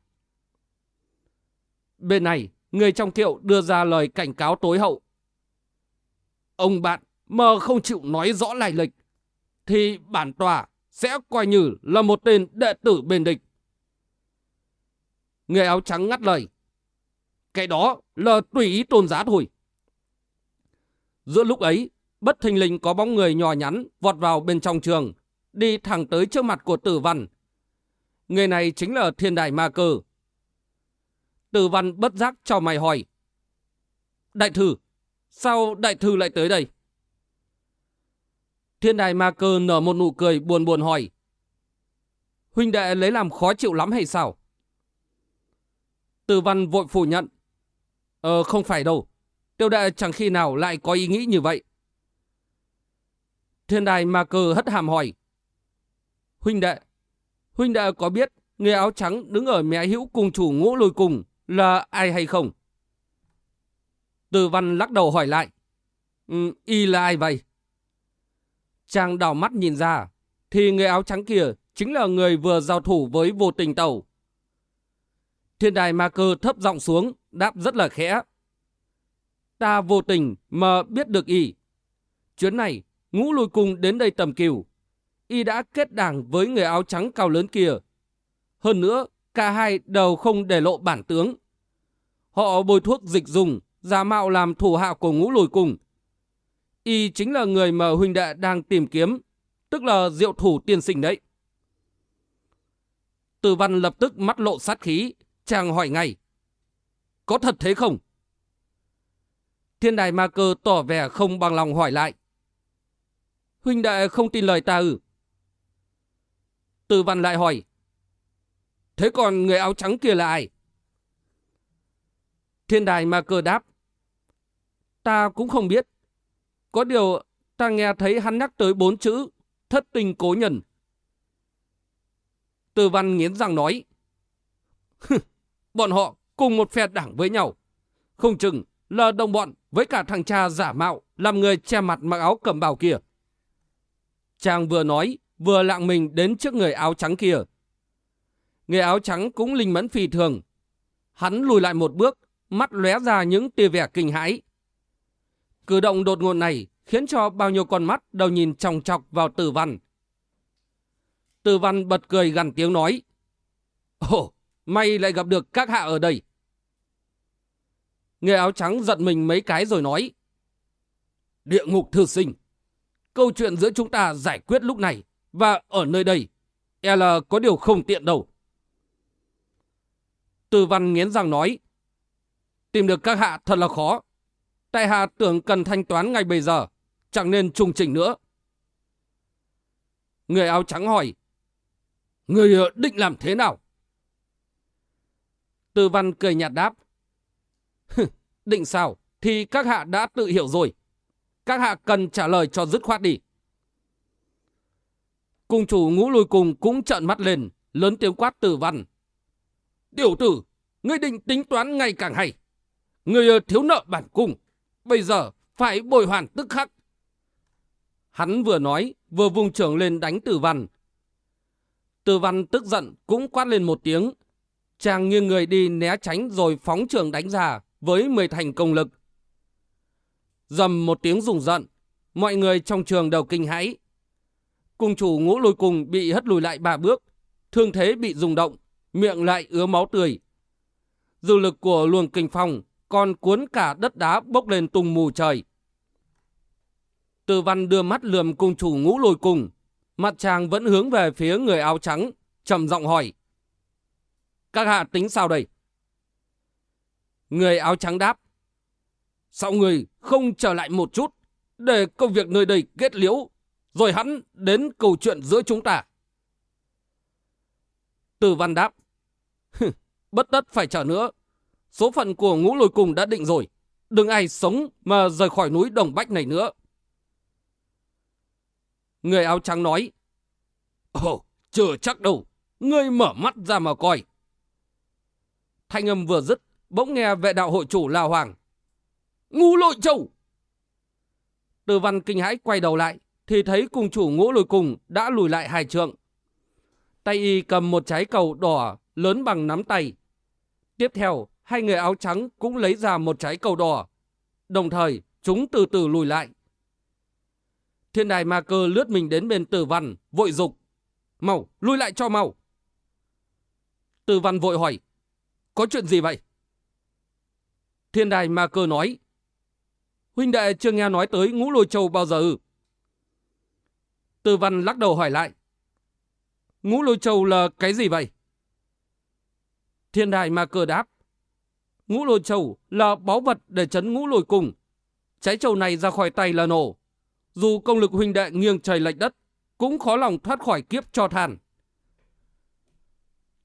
Bên này, người trong kiệu đưa ra lời cảnh cáo tối hậu. Ông bạn mà không chịu nói rõ lai lịch, thì bản tòa sẽ coi như là một tên đệ tử bên địch. Người áo trắng ngắt lời. Cái đó là tùy ý tôn giá thôi. Giữa lúc ấy, bất thình lình có bóng người nhỏ nhắn vọt vào bên trong trường, đi thẳng tới trước mặt của tử văn. Người này chính là thiên đại ma cơ. Tử văn bất giác cho mày hỏi. Đại thư, sao đại thư lại tới đây? Thiên Đại ma cơ nở một nụ cười buồn buồn hỏi. Huynh đệ lấy làm khó chịu lắm hay sao? Tử văn vội phủ nhận. Ờ không phải đâu. Tiêu đệ chẳng khi nào lại có ý nghĩ như vậy. Thiên đài ma cơ hất hàm hỏi. Huynh đệ, huynh đệ có biết người áo trắng đứng ở mẹ hữu cùng chủ ngũ lôi cùng là ai hay không? Từ văn lắc đầu hỏi lại. Ừ, y là ai vậy? Chàng đảo mắt nhìn ra, thì người áo trắng kia chính là người vừa giao thủ với vô tình tàu. Thiên đài ma cơ thấp giọng xuống, đáp rất là khẽ. Ta vô tình mà biết được y. Chuyến này, ngũ lùi cùng đến đây tầm kiều. Y đã kết đảng với người áo trắng cao lớn kia. Hơn nữa, cả hai đều không để lộ bản tướng. Họ bôi thuốc dịch dùng, giả mạo làm thủ hạ của ngũ lùi cùng. Y chính là người mà huynh đệ đang tìm kiếm, tức là diệu thủ tiên sinh đấy. Từ văn lập tức mắt lộ sát khí, chàng hỏi ngay. Có thật thế không? Thiên đài ma cơ tỏ vẻ không bằng lòng hỏi lại. Huynh đệ không tin lời ta ư? Từ văn lại hỏi. Thế còn người áo trắng kia là ai? Thiên đài ma cơ đáp. Ta cũng không biết. Có điều ta nghe thấy hắn nhắc tới bốn chữ thất tình cố nhân. Từ văn nghiến răng nói. bọn họ cùng một phe đảng với nhau. Không chừng là đồng bọn với cả thằng cha giả mạo làm người che mặt mặc áo cầm bào kia. Chàng vừa nói, vừa lạng mình đến trước người áo trắng kia. Người áo trắng cũng linh mẫn phi thường. Hắn lùi lại một bước, mắt lóe ra những tia vẻ kinh hãi. Cử động đột ngột này khiến cho bao nhiêu con mắt đều nhìn chòng chọc vào tử văn. Tử văn bật cười gần tiếng nói. Ồ, may lại gặp được các hạ ở đây. Người áo trắng giận mình mấy cái rồi nói. Địa ngục thư sinh. Câu chuyện giữa chúng ta giải quyết lúc này và ở nơi đây. E là có điều không tiện đâu. Từ văn nghiến răng nói. Tìm được các hạ thật là khó. Tại hạ tưởng cần thanh toán ngay bây giờ. Chẳng nên trùng trình nữa. Người áo trắng hỏi. Người ờ, định làm thế nào? Từ văn cười nhạt đáp. định sao? Thì các hạ đã tự hiểu rồi. Các hạ cần trả lời cho dứt khoát đi. Cung chủ ngũ lùi cùng cũng trợn mắt lên, lớn tiếng quát từ văn. Tiểu tử, ngươi định tính toán ngày càng hay. Ngươi ờ, thiếu nợ bản cung, bây giờ phải bồi hoàn tức khắc. Hắn vừa nói, vừa vùng trưởng lên đánh tử văn. Tử văn tức giận cũng quát lên một tiếng. Chàng nghiêng người đi né tránh rồi phóng trường đánh ra với mười thành công lực. Dầm một tiếng rùng rợn, mọi người trong trường đều kinh hãi. Cung chủ ngũ lôi cùng bị hất lùi lại ba bước, thương thế bị rung động, miệng lại ứa máu tươi. Dư lực của luồng kinh phong còn cuốn cả đất đá bốc lên tung mù trời. Từ văn đưa mắt lườm cung chủ ngũ lôi cùng, mặt chàng vẫn hướng về phía người áo trắng, trầm giọng hỏi. Các hạ tính sao đây? Người áo trắng đáp. Sao người không trở lại một chút, để công việc nơi đây kết liễu, rồi hắn đến câu chuyện giữa chúng ta? Từ văn đáp. Bất tất phải chờ nữa. Số phận của ngũ lôi cùng đã định rồi. Đừng ai sống mà rời khỏi núi Đồng Bách này nữa. Người áo trắng nói. Ồ, chưa chắc đâu. Ngươi mở mắt ra mà coi. Thanh âm vừa dứt, bỗng nghe vệ đạo hội chủ La Hoàng. Ngũ lội châu! Từ văn kinh hãi quay đầu lại, thì thấy cùng chủ ngũ lùi cùng đã lùi lại hai trượng. Tay y cầm một trái cầu đỏ lớn bằng nắm tay. Tiếp theo, hai người áo trắng cũng lấy ra một trái cầu đỏ. Đồng thời, chúng từ từ lùi lại. Thiên đài ma cơ lướt mình đến bên tử văn, vội dục Mau, lùi lại cho mau. Tử văn vội hỏi. Có chuyện gì vậy? Thiên đài ma cơ nói. Huynh đệ chưa nghe nói tới ngũ lôi châu bao giờ ư? Tư văn lắc đầu hỏi lại. Ngũ lôi châu là cái gì vậy? Thiên đại ma cơ đáp. Ngũ lôi châu là báu vật để chấn ngũ lôi cùng. Trái châu này ra khỏi tay là nổ. Dù công lực huynh đệ nghiêng trời lệch đất, cũng khó lòng thoát khỏi kiếp cho than.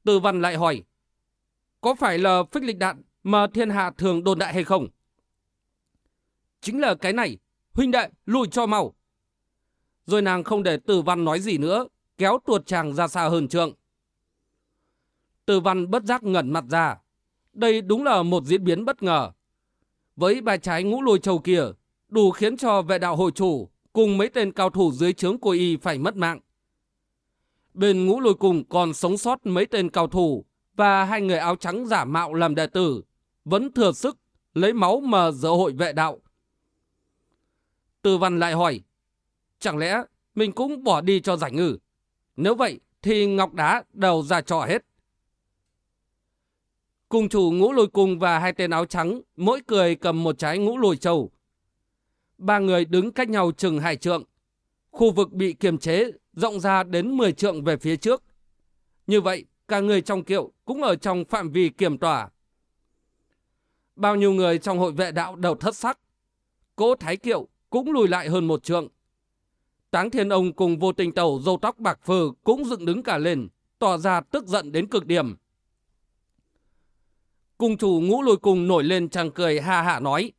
Từ văn lại hỏi, có phải là phích lịch đạn mà thiên hạ thường đồn đại hay không? Chính là cái này, huynh đệ lùi cho mau. Rồi nàng không để từ văn nói gì nữa, kéo tuột chàng ra xa hơn trượng. Từ văn bất giác ngẩn mặt ra. Đây đúng là một diễn biến bất ngờ. Với bài trái ngũ lôi châu kia, đủ khiến cho vệ đạo hội chủ cùng mấy tên cao thủ dưới trướng của y phải mất mạng. Bên ngũ lôi cùng còn sống sót mấy tên cao thủ và hai người áo trắng giả mạo làm đệ tử, vẫn thừa sức lấy máu mà dỡ hội vệ đạo. Từ văn lại hỏi, chẳng lẽ mình cũng bỏ đi cho rảnh ngử? Nếu vậy thì ngọc đá đầu ra trò hết. Cùng chủ ngũ lôi cung và hai tên áo trắng, mỗi cười cầm một trái ngũ lôi châu. Ba người đứng cách nhau chừng hai trượng. Khu vực bị kiềm chế rộng ra đến 10 trượng về phía trước. Như vậy, cả người trong kiệu cũng ở trong phạm vi kiểm tỏa. Bao nhiêu người trong hội vệ đạo đều thất sắc. Cố Thái Kiệu cũng lùi lại hơn một trượng. Táng Thiên Ông cùng vô tình tàu dâu tóc bạc phơ cũng dựng đứng cả lên, tỏ ra tức giận đến cực điểm. Cung chủ ngũ lùi cùng nổi lên chàng cười ha hạ nói.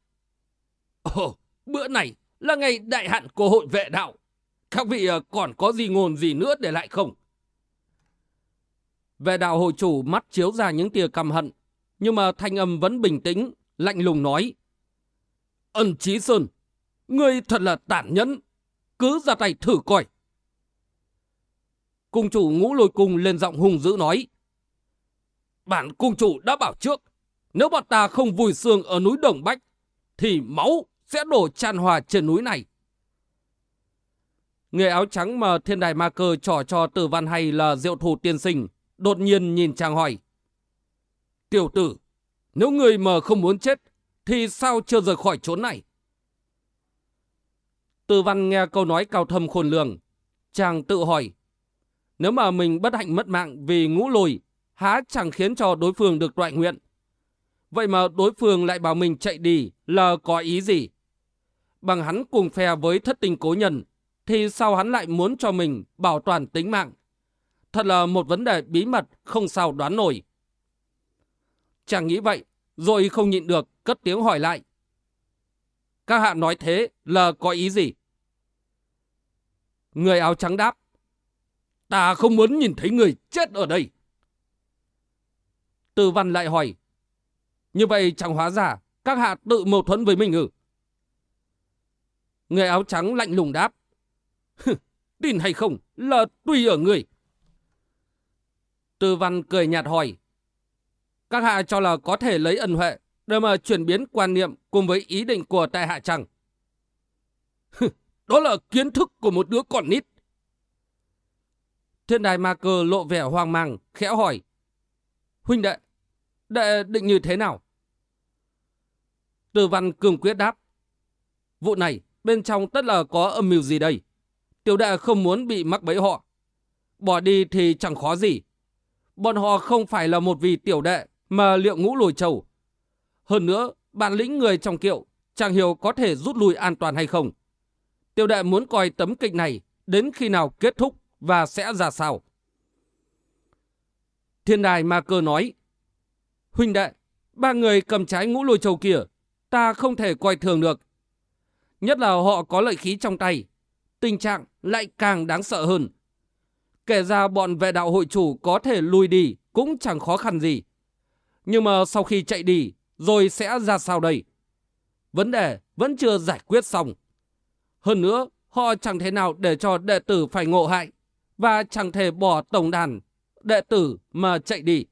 Ồ, bữa này là ngày đại hạn của hội vệ đạo. Các vị ờ, còn có gì ngôn gì nữa để lại không? Vệ đạo hội chủ mắt chiếu ra những tia căm hận, nhưng mà thanh âm vẫn bình tĩnh, lạnh lùng nói. Ân Chí Sơn, ngươi thật là tàn nhẫn, cứ ra tay thử coi. Cung chủ ngũ lôi cung lên giọng hùng dữ nói. Bản cung chủ đã bảo trước, nếu bọn ta không vùi xương ở núi Đồng Bách, thì máu sẽ đổ tràn hòa trên núi này. Người áo trắng mà thiên đài ma cơ trỏ cho tử văn hay là diệu thủ tiên sinh, đột nhiên nhìn chàng hỏi. Tiểu tử, nếu người mà không muốn chết, thì sao chưa rời khỏi chốn này? Từ văn nghe câu nói cao thâm khôn lường, chàng tự hỏi. Nếu mà mình bất hạnh mất mạng vì ngũ lùi, há chẳng khiến cho đối phương được toại nguyện. Vậy mà đối phương lại bảo mình chạy đi là có ý gì? Bằng hắn cùng phe với thất tình cố nhân, thì sao hắn lại muốn cho mình bảo toàn tính mạng? Thật là một vấn đề bí mật không sao đoán nổi. Chàng nghĩ vậy, rồi không nhịn được, cất tiếng hỏi lại. Các hạ nói thế là có ý gì? Người áo trắng đáp. Ta không muốn nhìn thấy người chết ở đây. tư văn lại hỏi. Như vậy chẳng hóa giả các hạ tự mâu thuẫn với mình ư? Người áo trắng lạnh lùng đáp. Tin hay không là tùy ở người. Tư văn cười nhạt hỏi. Các hạ cho là có thể lấy ân huệ để mà chuyển biến quan niệm cùng với ý định của tại hạ chăng? Đó là kiến thức của một đứa con nít. Thiên đài ma cơ lộ vẻ hoang mang, khẽ hỏi. Huynh đệ, đệ định như thế nào? Từ văn cường quyết đáp. Vụ này, bên trong tất là có âm mưu gì đây? Tiểu đệ không muốn bị mắc bẫy họ. Bỏ đi thì chẳng khó gì. Bọn họ không phải là một vị tiểu đệ mà liệu ngũ lùi trầu. Hơn nữa, bản lĩnh người trong kiệu chàng hiểu có thể rút lui an toàn hay không. tiêu đệ muốn coi tấm kịch này đến khi nào kết thúc và sẽ ra sao. Thiên đài ma cơ nói, Huynh đệ, ba người cầm trái ngũ lôi châu kia, ta không thể coi thường được. Nhất là họ có lợi khí trong tay, tình trạng lại càng đáng sợ hơn. Kể ra bọn vệ đạo hội chủ có thể lui đi cũng chẳng khó khăn gì. Nhưng mà sau khi chạy đi, rồi sẽ ra sao đây? Vấn đề vẫn chưa giải quyết xong. Hơn nữa, họ chẳng thể nào để cho đệ tử phải ngộ hại và chẳng thể bỏ tổng đàn đệ tử mà chạy đi.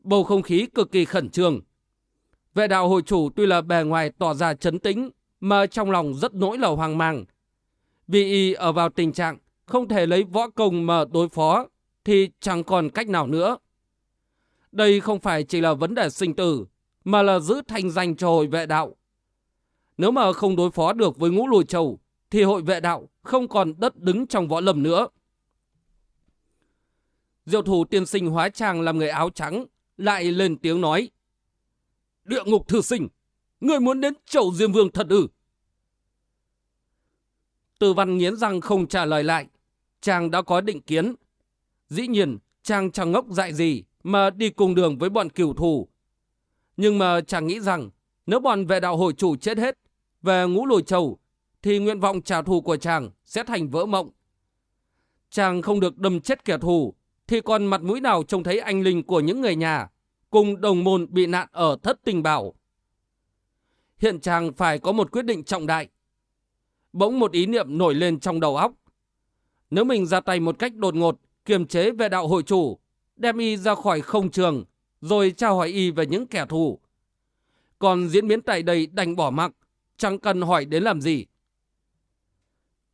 Bầu không khí cực kỳ khẩn trương. Vệ đạo hội chủ tuy là bề ngoài tỏ ra chấn tĩnh mà trong lòng rất nỗi là hoang mang. Vì y ở vào tình trạng không thể lấy võ công mà đối phó thì chẳng còn cách nào nữa. Đây không phải chỉ là vấn đề sinh tử mà là giữ thanh danh cho hội vệ đạo. Nếu mà không đối phó được với ngũ lùi châu thì hội vệ đạo không còn đất đứng trong võ lâm nữa. Diệu thủ tiên sinh hóa trang làm người áo trắng lại lên tiếng nói. Địa ngục thư sinh, người muốn đến chầu Diêm Vương thật ư? Từ văn nghiến răng không trả lời lại. Chàng đã có định kiến. Dĩ nhiên, chàng chẳng ngốc dại gì mà đi cùng đường với bọn cửu thù. Nhưng mà chàng nghĩ rằng nếu bọn vệ đạo hội chủ chết hết về ngũ lùi châu thì nguyện vọng trả thù của chàng sẽ thành vỡ mộng. Chàng không được đâm chết kẻ thù thì còn mặt mũi nào trông thấy anh linh của những người nhà cùng đồng môn bị nạn ở thất tình bảo. Hiện chàng phải có một quyết định trọng đại. Bỗng một ý niệm nổi lên trong đầu óc. Nếu mình ra tay một cách đột ngột, kiềm chế về đạo hội chủ, đem y ra khỏi không trường, rồi trao hỏi y về những kẻ thù. Còn diễn biến tại đây đành bỏ mặc, chẳng cần hỏi đến làm gì.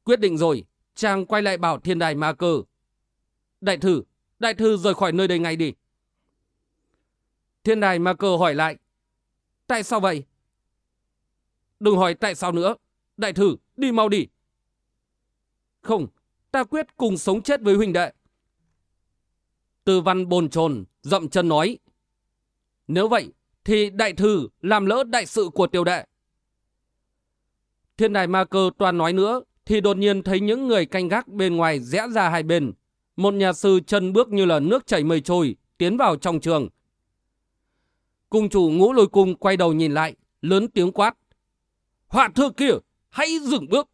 Quyết định rồi, chàng quay lại bảo thiên đài ma cơ. Đại thư, đại thư rời khỏi nơi đây ngay đi. Thiên đài ma cơ hỏi lại. Tại sao vậy? Đừng hỏi tại sao nữa. Đại thư, đi mau đi. Không, ta quyết cùng sống chết với huynh đệ. Từ văn bồn chồn, dậm chân nói. Nếu vậy, thì đại thư làm lỡ đại sự của tiểu đệ. Thiên đài ma cơ toàn nói nữa, thì đột nhiên thấy những người canh gác bên ngoài rẽ ra hai bên. Một nhà sư chân bước như là nước chảy mây trôi, tiến vào trong trường. Cung chủ ngũ lôi cung quay đầu nhìn lại, lớn tiếng quát. Họa thưa kia, hãy dừng bước.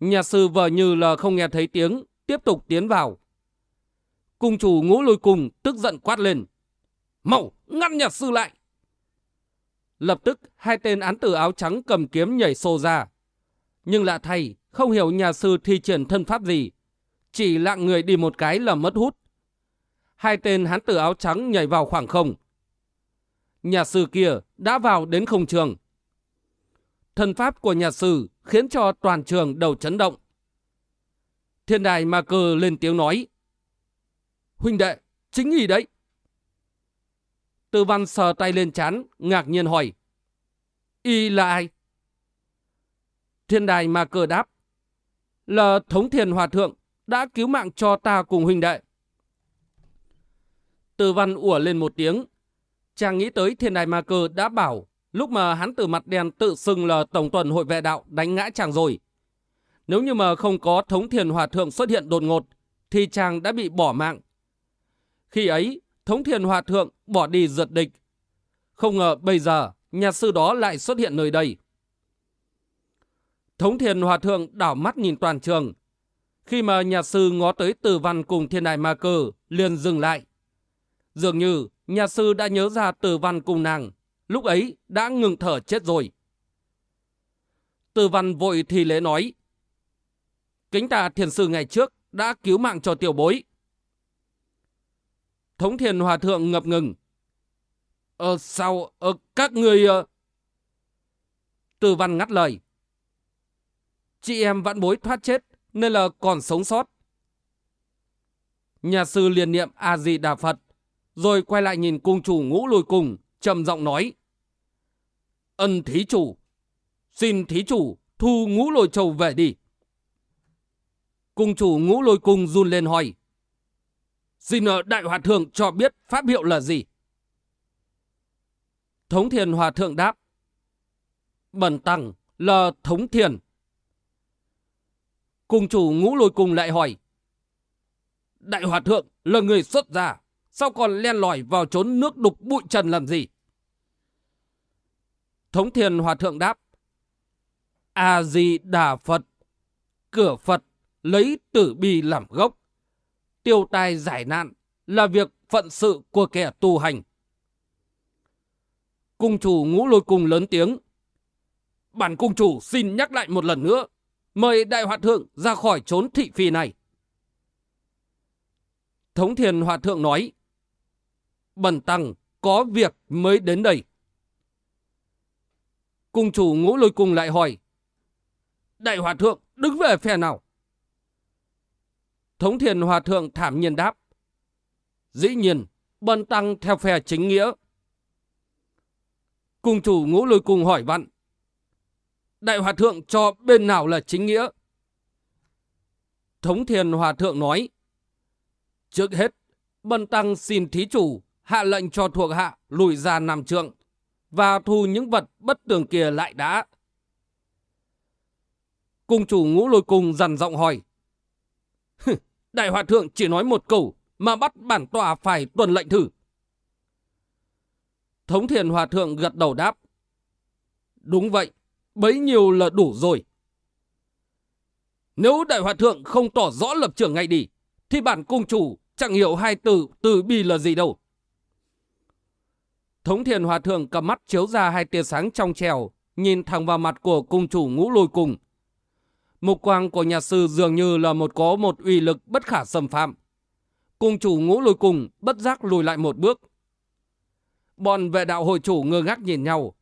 Nhà sư vờ như là không nghe thấy tiếng, tiếp tục tiến vào. Cung chủ ngũ lôi cùng tức giận quát lên. Mậu, ngăn nhà sư lại. Lập tức hai tên án tử áo trắng cầm kiếm nhảy xô ra. Nhưng lạ thay, không hiểu nhà sư thi triển thân pháp gì. Chỉ lạng người đi một cái là mất hút. Hai tên hán tử áo trắng nhảy vào khoảng không. Nhà sư kia đã vào đến không trường. Thân pháp của nhà sư khiến cho toàn trường đầu chấn động. Thiên đài ma cơ lên tiếng nói. Huynh đệ, chính ý đấy. Tư văn sờ tay lên chán, ngạc nhiên hỏi. Y là ai? Thiên đài ma Cờ đáp. Là thống thiền hòa thượng đã cứu mạng cho ta cùng huynh đệ. Tư văn ủa lên một tiếng. Chàng nghĩ tới thiên đài ma cơ đã bảo lúc mà hắn từ mặt đen tự xưng là tổng tuần hội vệ đạo đánh ngã chàng rồi. Nếu như mà không có thống thiền hòa thượng xuất hiện đột ngột thì chàng đã bị bỏ mạng. Khi ấy, thống thiền hòa thượng bỏ đi giật địch. Không ngờ bây giờ nhà sư đó lại xuất hiện nơi đây. Thống thiền hòa thượng đảo mắt nhìn toàn trường. Khi mà nhà sư ngó tới từ văn cùng thiên đại ma cơ, liền dừng lại. Dường như nhà sư đã nhớ ra từ văn cùng nàng, lúc ấy đã ngừng thở chết rồi. từ văn vội thì lễ nói. Kính tạ thiền sư ngày trước đã cứu mạng cho tiểu bối. Thống thiền hòa thượng ngập ngừng. Ờ sao, ờ, các người... Ờ... Tử văn ngắt lời. Chị em vãn bối thoát chết nên là còn sống sót. Nhà sư liền niệm A-di-đà Phật, rồi quay lại nhìn cung chủ ngũ lùi cùng, trầm giọng nói. Ân thí chủ, xin thí chủ thu ngũ lôi trầu về đi. Cung chủ ngũ lôi cung run lên hỏi. Xin ờ, đại hòa thượng cho biết pháp hiệu là gì? Thống thiền hòa thượng đáp. Bần tăng là thống thiền. Cung chủ ngũ lôi cùng lại hỏi. Đại hòa thượng là người xuất gia, sao còn len lỏi vào trốn nước đục bụi trần làm gì? Thống thiền hòa thượng đáp. A-di-đà Phật, cửa Phật lấy tử bi làm gốc. Tiêu tai giải nạn là việc phận sự của kẻ tu hành. Cung chủ ngũ lôi cùng lớn tiếng. Bản cung chủ xin nhắc lại một lần nữa mời đại hòa thượng ra khỏi trốn thị phi này. Thống thiền hòa thượng nói, Bần tăng có việc mới đến đây. Cung chủ ngũ lôi cùng lại hỏi, Đại hòa thượng đứng về phe nào? Thống thiền hòa thượng thảm nhiên đáp, Dĩ nhiên, bần tăng theo phe chính nghĩa. Cung chủ ngũ lôi cùng hỏi vặn, Đại Hòa Thượng cho bên nào là chính nghĩa? Thống Thiền Hòa Thượng nói, Trước hết, Bần Tăng xin thí chủ hạ lệnh cho thuộc hạ lùi ra nằm trượng và thu những vật bất tường kia lại đã. Cung chủ ngũ lôi cùng dằn giọng hỏi. Đại Hòa Thượng chỉ nói một câu mà bắt bản tòa phải tuần lệnh thử. Thống Thiền Hòa Thượng gật đầu đáp. Đúng vậy, bấy nhiêu là đủ rồi. Nếu đại hòa thượng không tỏ rõ lập trường ngay đi, thì bản cung chủ chẳng hiểu hai từ từ bi là gì đâu. Thống thiền hòa thượng cầm mắt chiếu ra hai tia sáng trong trèo, nhìn thẳng vào mặt của cung chủ ngũ lôi cùng. Mục quang của nhà sư dường như là một có một uy lực bất khả xâm phạm. Cung chủ ngũ lùi cùng bất giác lùi lại một bước. Bọn vệ đạo hội chủ ngơ ngác nhìn nhau.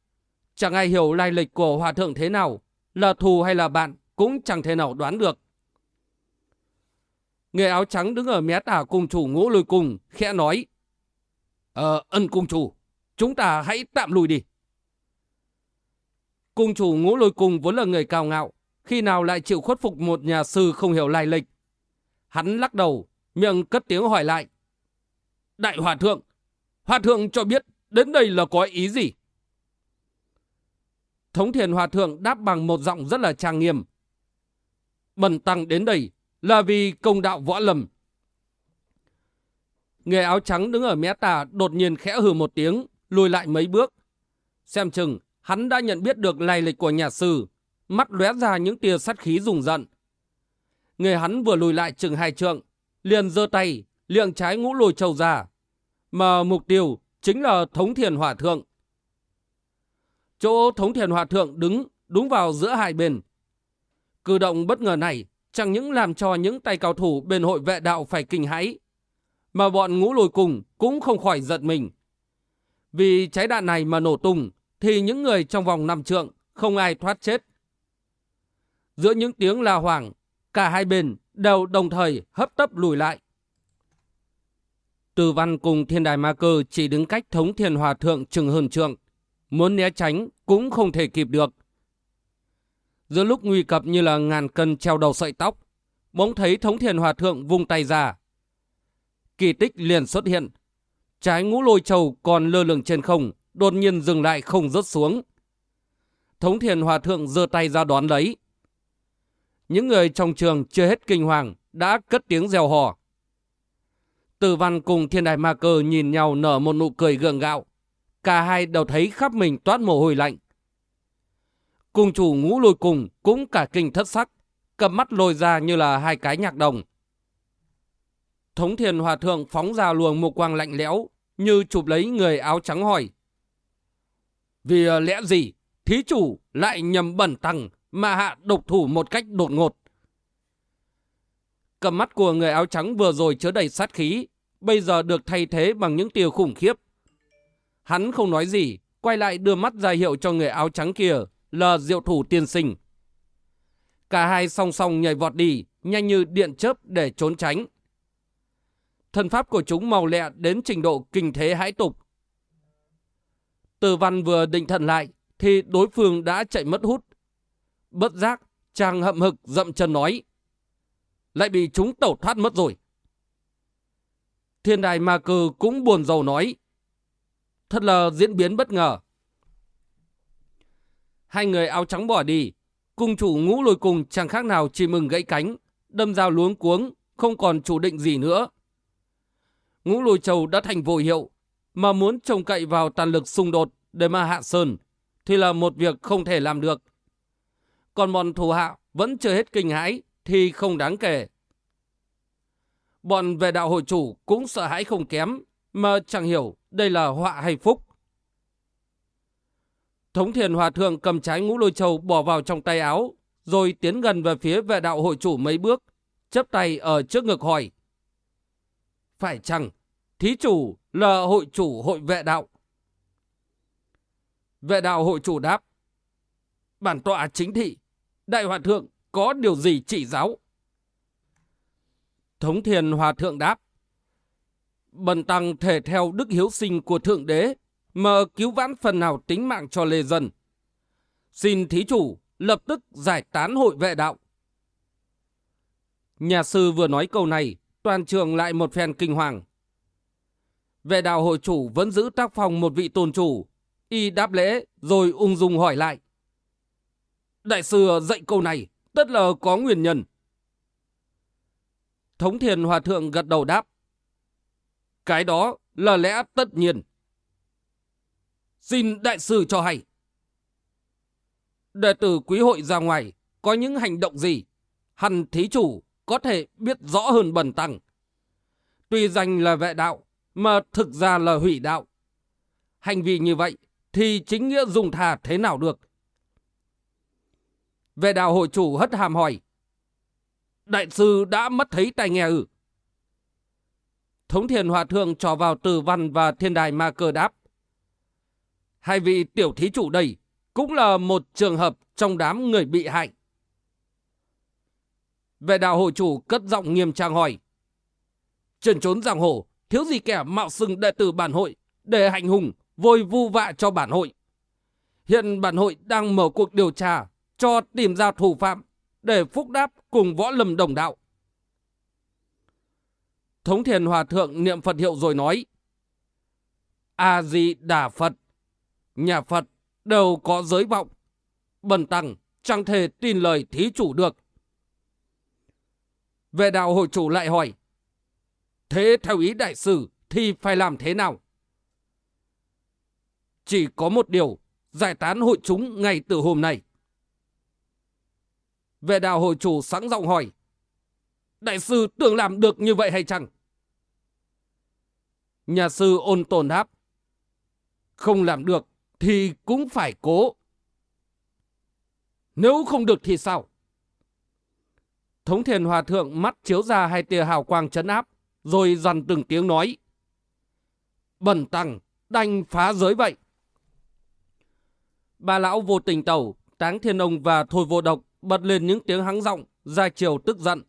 Chẳng ai hiểu lai lịch của hòa thượng thế nào, là thù hay là bạn cũng chẳng thể nào đoán được. Người áo trắng đứng ở mé tả cung chủ ngũ lùi cùng, khẽ nói. Ờ, ân cung chủ, chúng ta hãy tạm lùi đi. Cung chủ ngũ lôi cùng vốn là người cao ngạo, khi nào lại chịu khuất phục một nhà sư không hiểu lai lịch. Hắn lắc đầu, miệng cất tiếng hỏi lại. Đại hòa thượng, hòa thượng cho biết đến đây là có ý gì? Thống thiền hòa thượng đáp bằng một giọng rất là trang nghiêm. Bần tăng đến đây là vì công đạo võ lâm. Người áo trắng đứng ở mé tà đột nhiên khẽ hừ một tiếng, lùi lại mấy bước. Xem chừng, hắn đã nhận biết được lai lịch của nhà sư, mắt lóe ra những tia sắt khí rùng rợn. Người hắn vừa lùi lại chừng hai trượng, liền giơ tay, liệng trái ngũ lôi trầu ra. Mà mục tiêu chính là thống thiền hòa thượng. Chỗ thống thiền hòa thượng đứng đúng vào giữa hai bên. Cử động bất ngờ này chẳng những làm cho những tay cao thủ bên hội vệ đạo phải kinh hãi, mà bọn ngũ lùi cùng cũng không khỏi giận mình. Vì trái đạn này mà nổ tung, thì những người trong vòng năm trượng không ai thoát chết. Giữa những tiếng la hoàng, cả hai bên đều đồng thời hấp tấp lùi lại. Từ văn cùng thiên đài ma cơ chỉ đứng cách thống thiên hòa thượng chừng hơn trượng. Muốn né tránh cũng không thể kịp được. Giữa lúc nguy cập như là ngàn cân treo đầu sợi tóc, bỗng thấy thống Thiên hòa thượng vung tay ra. Kỳ tích liền xuất hiện. Trái ngũ lôi trầu còn lơ lửng trên không, đột nhiên dừng lại không rớt xuống. Thống thiền hòa thượng giơ tay ra đón lấy. Những người trong trường chưa hết kinh hoàng đã cất tiếng reo hò. Tử văn cùng thiên Đại ma cơ nhìn nhau nở một nụ cười gượng gạo. Cả hai đều thấy khắp mình toát mồ hôi lạnh. Cùng chủ ngũ lôi cùng cũng cả kinh thất sắc, cầm mắt lồi ra như là hai cái nhạc đồng. Thống thiền hòa thượng phóng ra luồng một quang lạnh lẽo, như chụp lấy người áo trắng hỏi. Vì lẽ gì, thí chủ lại nhầm bẩn tăng mà hạ độc thủ một cách đột ngột? Cầm mắt của người áo trắng vừa rồi chứa đầy sát khí, bây giờ được thay thế bằng những tia khủng khiếp. Hắn không nói gì, quay lại đưa mắt ra hiệu cho người áo trắng kia là diệu thủ tiên sinh. Cả hai song song nhảy vọt đi, nhanh như điện chớp để trốn tránh. Thân pháp của chúng màu lẹ đến trình độ kinh thế hãi tục. Từ văn vừa định thần lại, thì đối phương đã chạy mất hút. Bất giác, chàng hậm hực dậm chân nói. Lại bị chúng tẩu thoát mất rồi. Thiên đài ma cơ cũng buồn rầu nói. Thật là diễn biến bất ngờ. Hai người áo trắng bỏ đi. Cung chủ ngũ lùi cùng chẳng khác nào chỉ mừng gãy cánh, đâm dao luống cuống, không còn chủ định gì nữa. Ngũ lùi châu đã thành vô hiệu, mà muốn trông cậy vào tàn lực xung đột để mà hạ sơn, thì là một việc không thể làm được. Còn bọn thủ hạ vẫn chưa hết kinh hãi, thì không đáng kể. Bọn về đạo hội chủ cũng sợ hãi không kém, mà chẳng hiểu đây là họa hay phúc. Thống thiền hòa thượng cầm trái ngũ lôi châu bỏ vào trong tay áo, rồi tiến gần về phía vệ đạo hội chủ mấy bước, chấp tay ở trước ngực hỏi. Phải chăng, thí chủ là hội chủ hội vệ đạo? Vệ đạo hội chủ đáp. Bản tọa chính thị, đại hòa thượng có điều gì chỉ giáo? Thống thiền hòa thượng đáp. Bần tăng thể theo đức hiếu sinh của thượng đế mà cứu vãn phần nào tính mạng cho lê dân. Xin thí chủ lập tức giải tán hội vệ đạo. Nhà sư vừa nói câu này, toàn trường lại một phen kinh hoàng. Vệ đạo hội chủ vẫn giữ tác phong một vị tôn chủ, y đáp lễ rồi ung dung hỏi lại. Đại sư dạy câu này tất là có nguyên nhân. Thống thiền hòa thượng gật đầu đáp. Cái đó là lẽ tất nhiên. Xin đại sư cho hay. Đệ tử quý hội ra ngoài có những hành động gì? Hẳn thí chủ có thể biết rõ hơn bần tăng tuy danh là vệ đạo, mà thực ra là hủy đạo. Hành vi như vậy thì chính nghĩa dùng thà thế nào được? Về đạo hội chủ hất hàm hỏi. Đại sư đã mất thấy tai nghe ư? Thống thiền hòa thượng trò vào từ văn và thiên đài ma cơ đáp. Hai vị tiểu thí chủ đây cũng là một trường hợp trong đám người bị hại. về đạo hội chủ cất giọng nghiêm trang hỏi. Trần trốn giang hồ, thiếu gì kẻ mạo xưng đệ tử bản hội để hành hùng, vôi vu vạ cho bản hội. Hiện bản hội đang mở cuộc điều tra cho tìm ra thủ phạm để phúc đáp cùng võ lâm đồng đạo. Thống thiền hòa thượng niệm Phật hiệu rồi nói A-di-đà Phật, Nhà Phật đều có giới vọng, Bần tăng chẳng thể tin lời thí chủ được Về đạo hội chủ lại hỏi, Thế theo ý đại sư thì phải làm thế nào? Chỉ có một điều Giải tán hội chúng ngay từ hôm nay Vệ đạo hội chủ sáng giọng hỏi Đại sư tưởng làm được như vậy hay chăng? Nhà sư ôn tồn đáp. Không làm được thì cũng phải cố. Nếu không được thì sao? Thống thiền hòa thượng mắt chiếu ra hai tia hào quang chấn áp, rồi dằn từng tiếng nói. bẩn tăng, đành phá giới vậy. Ba lão vô tình tẩu, táng thiên ông và thôi vô độc bật lên những tiếng hắng giọng, ra chiều tức giận.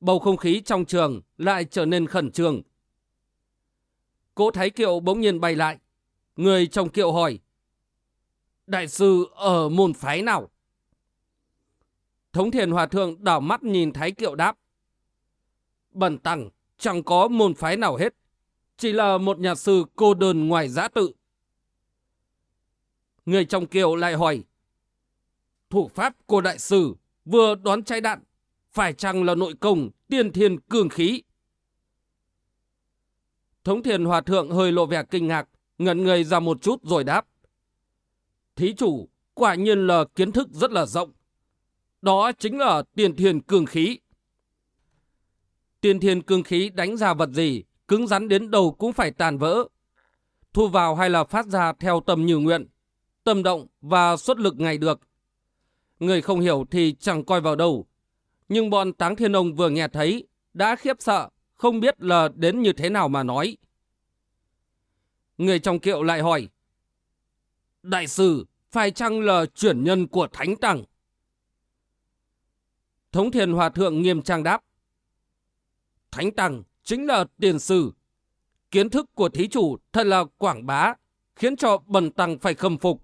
Bầu không khí trong trường lại trở nên khẩn trương, cố Thái Kiệu bỗng nhiên bay lại. Người trong kiệu hỏi. Đại sư ở môn phái nào? Thống thiền hòa thượng đảo mắt nhìn Thái Kiệu đáp. Bần tăng chẳng có môn phái nào hết. Chỉ là một nhà sư cô đơn ngoài giá tự. Người trong kiệu lại hỏi. Thủ pháp của đại sư vừa đón trái đạn. Phải chăng là nội công tiên thiên cường khí Thống thiền hòa thượng hơi lộ vẻ kinh ngạc, ngẩn người ra một chút rồi đáp. Thí chủ, quả nhiên là kiến thức rất là rộng. Đó chính là tiền thiền cường khí. Tiền thiền cường khí đánh ra vật gì, cứng rắn đến đầu cũng phải tàn vỡ. Thu vào hay là phát ra theo tâm như nguyện, tâm động và xuất lực ngày được. Người không hiểu thì chẳng coi vào đâu. Nhưng bọn táng thiên ông vừa nghe thấy, đã khiếp sợ, không biết là đến như thế nào mà nói. Người trong kiệu lại hỏi, Đại sư, phải chăng là chuyển nhân của Thánh Tăng? Thống thiền hòa thượng nghiêm trang đáp, Thánh Tăng chính là tiền sư. Kiến thức của thí chủ thật là quảng bá, khiến cho bần tăng phải khâm phục.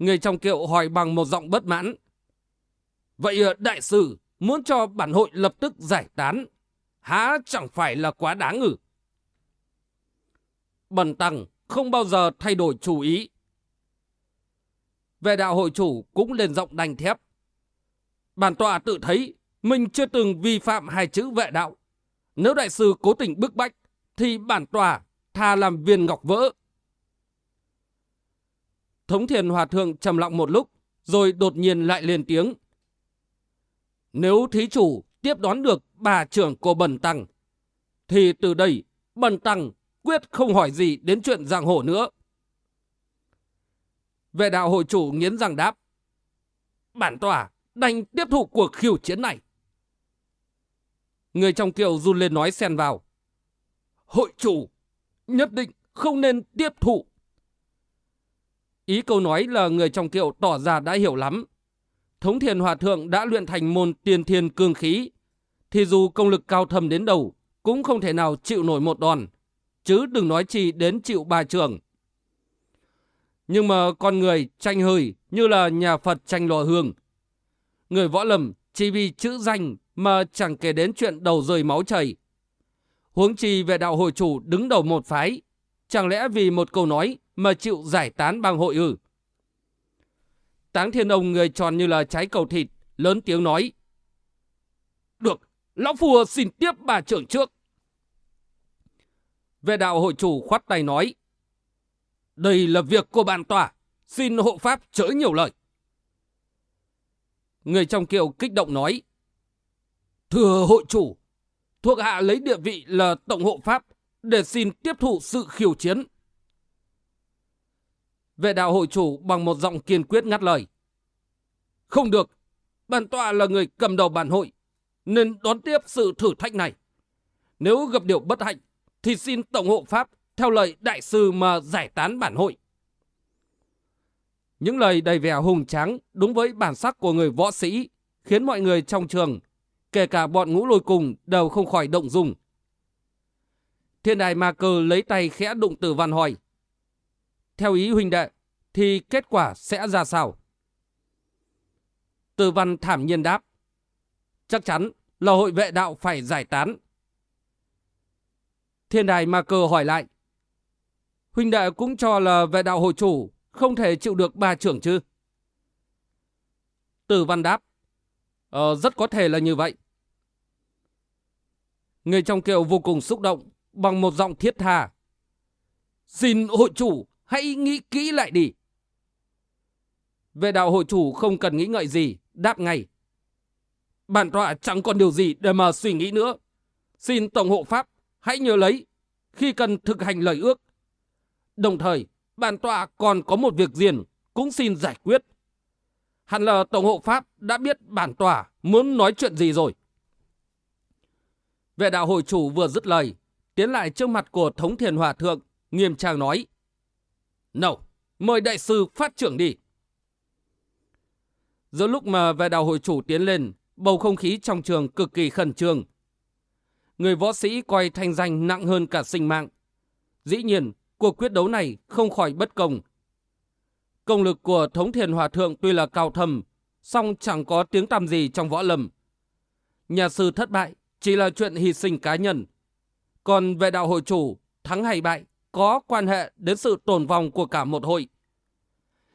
Người trong kiệu hỏi bằng một giọng bất mãn. Vậy ờ, đại sư, muốn cho bản hội lập tức giải tán, há chẳng phải là quá đáng ư? Bần tăng không bao giờ thay đổi chủ ý. Về đạo hội chủ cũng lên giọng đành thép. Bản tọa tự thấy mình chưa từng vi phạm hai chữ vệ đạo. Nếu đại sư cố tình bức bách, thì bản tòa tha làm viên ngọc vỡ. Thống thiền hòa thượng trầm lặng một lúc, rồi đột nhiên lại lên tiếng. Nếu thí chủ tiếp đón được bà trưởng của Bần Tăng, thì từ đây Bần Tăng quyết không hỏi gì đến chuyện giang hồ nữa. Vệ đạo hội chủ nghiến răng đáp. Bản tòa đành tiếp thụ cuộc khiêu chiến này. Người trong kiều run lên nói xen vào. Hội chủ, nhất định không nên tiếp thụ. Ý câu nói là người trong kiệu tỏ ra đã hiểu lắm, Thống thiền hòa thượng đã luyện thành môn tiền thiên cương khí, thì dù công lực cao thầm đến đầu, cũng không thể nào chịu nổi một đòn, chứ đừng nói chi đến chịu ba trường. Nhưng mà con người tranh hơi như là nhà Phật tranh lò hương. Người võ lầm chỉ vì chữ danh mà chẳng kể đến chuyện đầu rơi máu chảy. Huống chi về đạo hội chủ đứng đầu một phái, chẳng lẽ vì một câu nói mà chịu giải tán bang hội ư? Táng thiên ông người tròn như là trái cầu thịt, lớn tiếng nói. Được, lão phù xin tiếp bà trưởng trước. Về đạo hội chủ khoát tay nói. Đây là việc của bàn tòa, xin hộ pháp chớ nhiều lời. Người trong kiệu kích động nói. Thưa hội chủ, thuộc hạ lấy địa vị là tổng hộ pháp để xin tiếp thụ sự khiêu chiến. Vệ đạo hội chủ bằng một giọng kiên quyết ngắt lời. Không được, bản tọa là người cầm đầu bản hội, nên đón tiếp sự thử thách này. Nếu gặp điều bất hạnh, thì xin tổng hộ pháp theo lời đại sư mà giải tán bản hội. Những lời đầy vẻ hùng tráng đúng với bản sắc của người võ sĩ, khiến mọi người trong trường, kể cả bọn ngũ lôi cùng đều không khỏi động dung. Thiên đài ma cơ lấy tay khẽ đụng tử văn hỏi. Theo ý huynh đệ, thì kết quả sẽ ra sao? Tử văn thảm nhiên đáp. Chắc chắn là hội vệ đạo phải giải tán. Thiên đài ma cơ hỏi lại. Huynh đệ cũng cho là vệ đạo hội chủ không thể chịu được ba trưởng chứ? Tử văn đáp. Ờ, rất có thể là như vậy. Người trong kiệu vô cùng xúc động, bằng một giọng thiết tha. Xin hội chủ, hãy nghĩ kỹ lại đi. Về đạo hội chủ không cần nghĩ ngợi gì, đáp ngay. Bản tọa chẳng còn điều gì để mà suy nghĩ nữa. Xin Tổng hộ Pháp hãy nhớ lấy khi cần thực hành lời ước. Đồng thời, bản tọa còn có một việc riêng cũng xin giải quyết. Hẳn là Tổng hộ Pháp đã biết bản tòa muốn nói chuyện gì rồi. Vệ đạo hội chủ vừa dứt lời, tiến lại trước mặt của Thống Thiền Hòa Thượng, nghiêm trang nói. Nào, mời đại sư phát trưởng đi. Giữa lúc mà vệ đạo hội chủ tiến lên, bầu không khí trong trường cực kỳ khẩn trương. Người võ sĩ coi thanh danh nặng hơn cả sinh mạng. Dĩ nhiên, cuộc quyết đấu này không khỏi bất công. Công lực của Thống Thiền Hòa Thượng tuy là cao thầm, song chẳng có tiếng tăm gì trong võ lâm. Nhà sư thất bại chỉ là chuyện hy sinh cá nhân. Còn về đạo hội chủ, thắng hay bại có quan hệ đến sự tồn vong của cả một hội.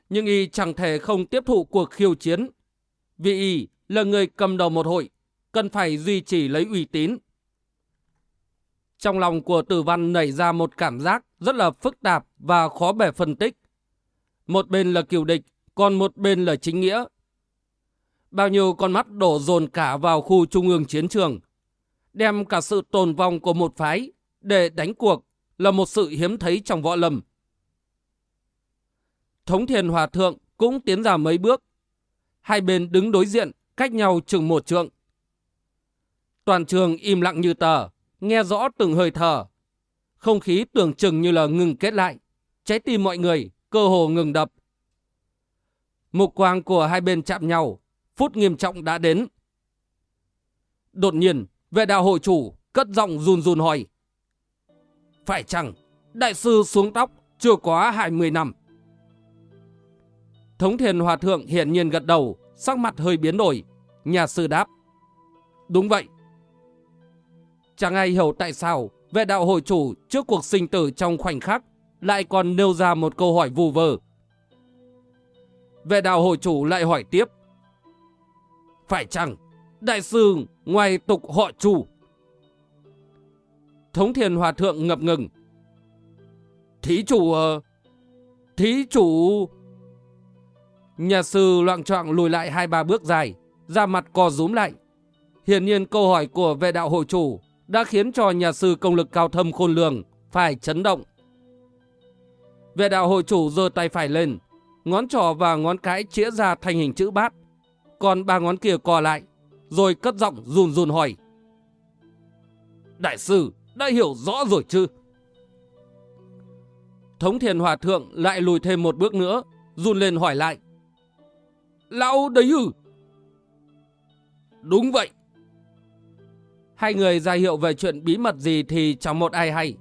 Nhưng y chẳng thể không tiếp thụ cuộc khiêu chiến, vì y là người cầm đầu một hội, cần phải duy trì lấy uy tín. Trong lòng của tử văn nảy ra một cảm giác rất là phức tạp và khó bề phân tích. Một bên là kiều địch, còn một bên là chính nghĩa. Bao nhiêu con mắt đổ dồn cả vào khu trung ương chiến trường, đem cả sự tồn vong của một phái để đánh cuộc là một sự hiếm thấy trong võ lâm. Thống thiền hòa thượng cũng tiến ra mấy bước. Hai bên đứng đối diện, cách nhau chừng một trượng. Toàn trường im lặng như tờ, nghe rõ từng hơi thở. Không khí tưởng chừng như là ngừng kết lại. Trái tim mọi người cơ hồ ngừng đập. Mục quang của hai bên chạm nhau, phút nghiêm trọng đã đến. Đột nhiên, vệ đạo hội chủ cất giọng run run hỏi. Phải chăng đại sư xuống tóc chưa quá 20 năm? Thống thiền hòa thượng hiển nhiên gật đầu, sắc mặt hơi biến đổi. Nhà sư đáp. Đúng vậy. Chẳng ai hiểu tại sao vệ đạo hội chủ trước cuộc sinh tử trong khoảnh khắc lại còn nêu ra một câu hỏi vù vờ. Vệ đạo hội chủ lại hỏi tiếp. Phải chăng đại sư ngoài tục họ chủ Thống thiền hòa thượng ngập ngừng. Thí chủ... Ờ, thí chủ... Nhà sư loạn trọng lùi lại hai ba bước dài, ra mặt co rúm lại. Hiển nhiên câu hỏi của vệ đạo hội chủ đã khiến cho nhà sư công lực cao thâm khôn lường phải chấn động. Vệ đạo hội chủ giơ tay phải lên, ngón trỏ và ngón cái chĩa ra thành hình chữ bát, còn ba ngón kia co lại, rồi cất giọng run run hỏi. Đại sư, đã hiểu rõ rồi chứ? Thống thiền hòa thượng lại lùi thêm một bước nữa, run lên hỏi lại. Lão đấy ư? Đúng vậy. Hai người ra hiệu về chuyện bí mật gì thì chẳng một ai hay.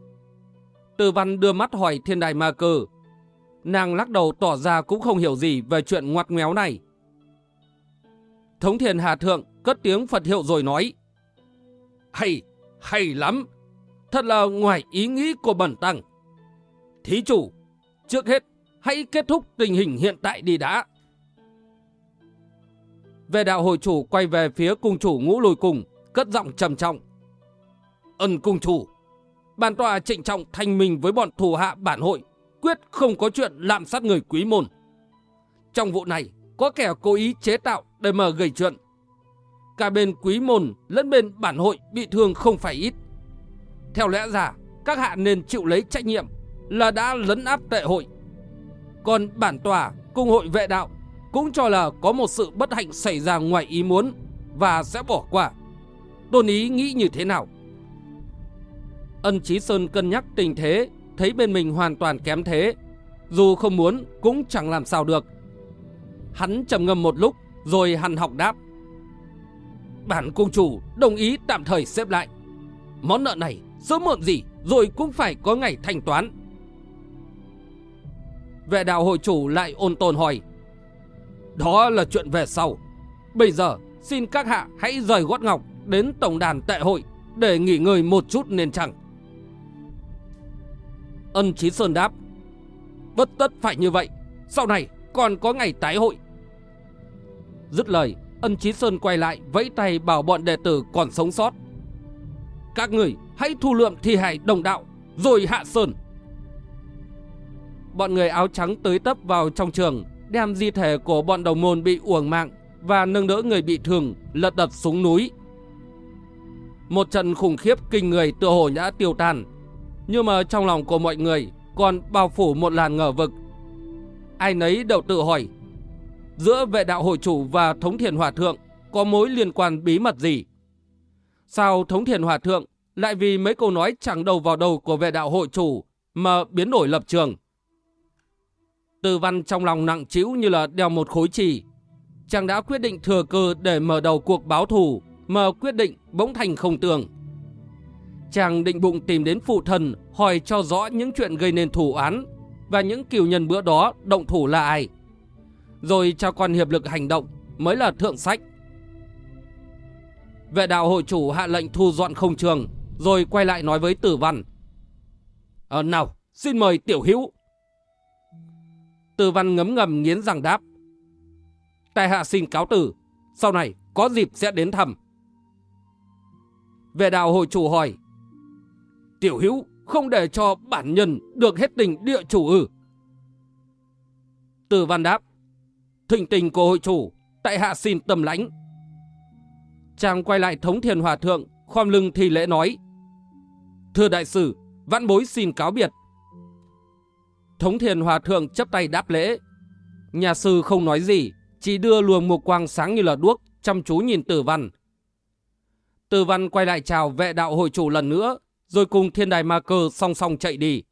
Từ văn đưa mắt hỏi thiên đài ma cơ. Nàng lắc đầu tỏ ra cũng không hiểu gì về chuyện ngoặt ngoéo này. Thống thiền hà thượng cất tiếng Phật hiệu rồi nói. Hay, hay lắm, thật là ngoài ý nghĩ của bẩn tăng. Thí chủ, trước hết hãy kết thúc tình hình hiện tại đi đã. Về đạo hội chủ quay về phía cung chủ ngũ lùi cùng, cất giọng trầm trọng. Ân cung chủ, bản tòa trịnh trọng thanh minh với bọn thủ hạ bản hội, quyết không có chuyện lạm sát người quý môn. Trong vụ này, có kẻ cố ý chế tạo để mở gây chuyện. cả bên quý môn lẫn bên bản hội bị thương không phải ít. Theo lẽ ra, các hạ nên chịu lấy trách nhiệm là đã lấn áp tệ hội. Còn bản tòa, cung hội vệ đạo cũng cho là có một sự bất hạnh xảy ra ngoài ý muốn và sẽ bỏ qua. Tôn ý nghĩ như thế nào? Ân Chí Sơn cân nhắc tình thế, thấy bên mình hoàn toàn kém thế. Dù không muốn cũng chẳng làm sao được. Hắn trầm ngâm một lúc rồi hằn học đáp. Bản cung chủ đồng ý tạm thời xếp lại. Món nợ này sớm muộn gì rồi cũng phải có ngày thanh toán. Vệ đạo hội chủ lại ôn tồn hỏi. Đó là chuyện về sau. Bây giờ xin các hạ hãy rời gót ngọc đến tổng đàn tệ hội để nghỉ ngơi một chút nên chẳng. Ân Chí Sơn đáp. Bất tất phải như vậy. Sau này còn có ngày tái hội. Dứt lời, Ân Chí Sơn quay lại vẫy tay bảo bọn đệ tử còn sống sót. Các người hãy thu lượm thi hài đồng đạo, rồi hạ sơn. Bọn người áo trắng tới tấp vào trong trường, đem di thể của bọn đồng môn bị uổng mạng và nâng đỡ người bị thương lật đật xuống núi. Một trận khủng khiếp kinh người tựa hồ đã tiêu tan, nhưng mà trong lòng của mọi người còn bao phủ một làn ngờ vực. Ai nấy đều tự hỏi, giữa vệ đạo hội chủ và thống thiền hòa thượng có mối liên quan bí mật gì? Sao thống thiền hòa thượng lại vì mấy câu nói chẳng đầu vào đầu của vệ đạo hội chủ mà biến đổi lập trường? Từ văn trong lòng nặng trĩu như là đeo một khối trì. Chàng đã quyết định thừa cơ để mở đầu cuộc báo thù mà quyết định bỗng thành không tường. Chàng định bụng tìm đến phụ thần hỏi cho rõ những chuyện gây nên thủ án và những kiều nhân bữa đó động thủ là ai. Rồi cho con hiệp lực hành động mới là thượng sách. Vệ đạo hội chủ hạ lệnh thu dọn không trường rồi quay lại nói với tử văn. Ờ nào, xin mời tiểu hữu. Tử văn ngấm ngầm nghiến răng đáp. Tài hạ xin cáo tử, sau này có dịp sẽ đến thăm. Vệ đạo hội chủ hỏi. Tiểu hữu không để cho bản nhân được hết tình địa chủ ư. Tử văn đáp. Thịnh tình của hội chủ, tại hạ xin tầm lãnh. Chàng quay lại thống thiền hòa thượng, khom lưng thì lễ nói. Thưa đại sử, vãn bối xin cáo biệt. Thống thiền hòa thượng chấp tay đáp lễ. Nhà sư không nói gì, chỉ đưa luồng một quang sáng như là đuốc, chăm chú nhìn tử văn. Tử văn quay lại chào vệ đạo hội chủ lần nữa, rồi cùng thiên đài ma cơ song song chạy đi.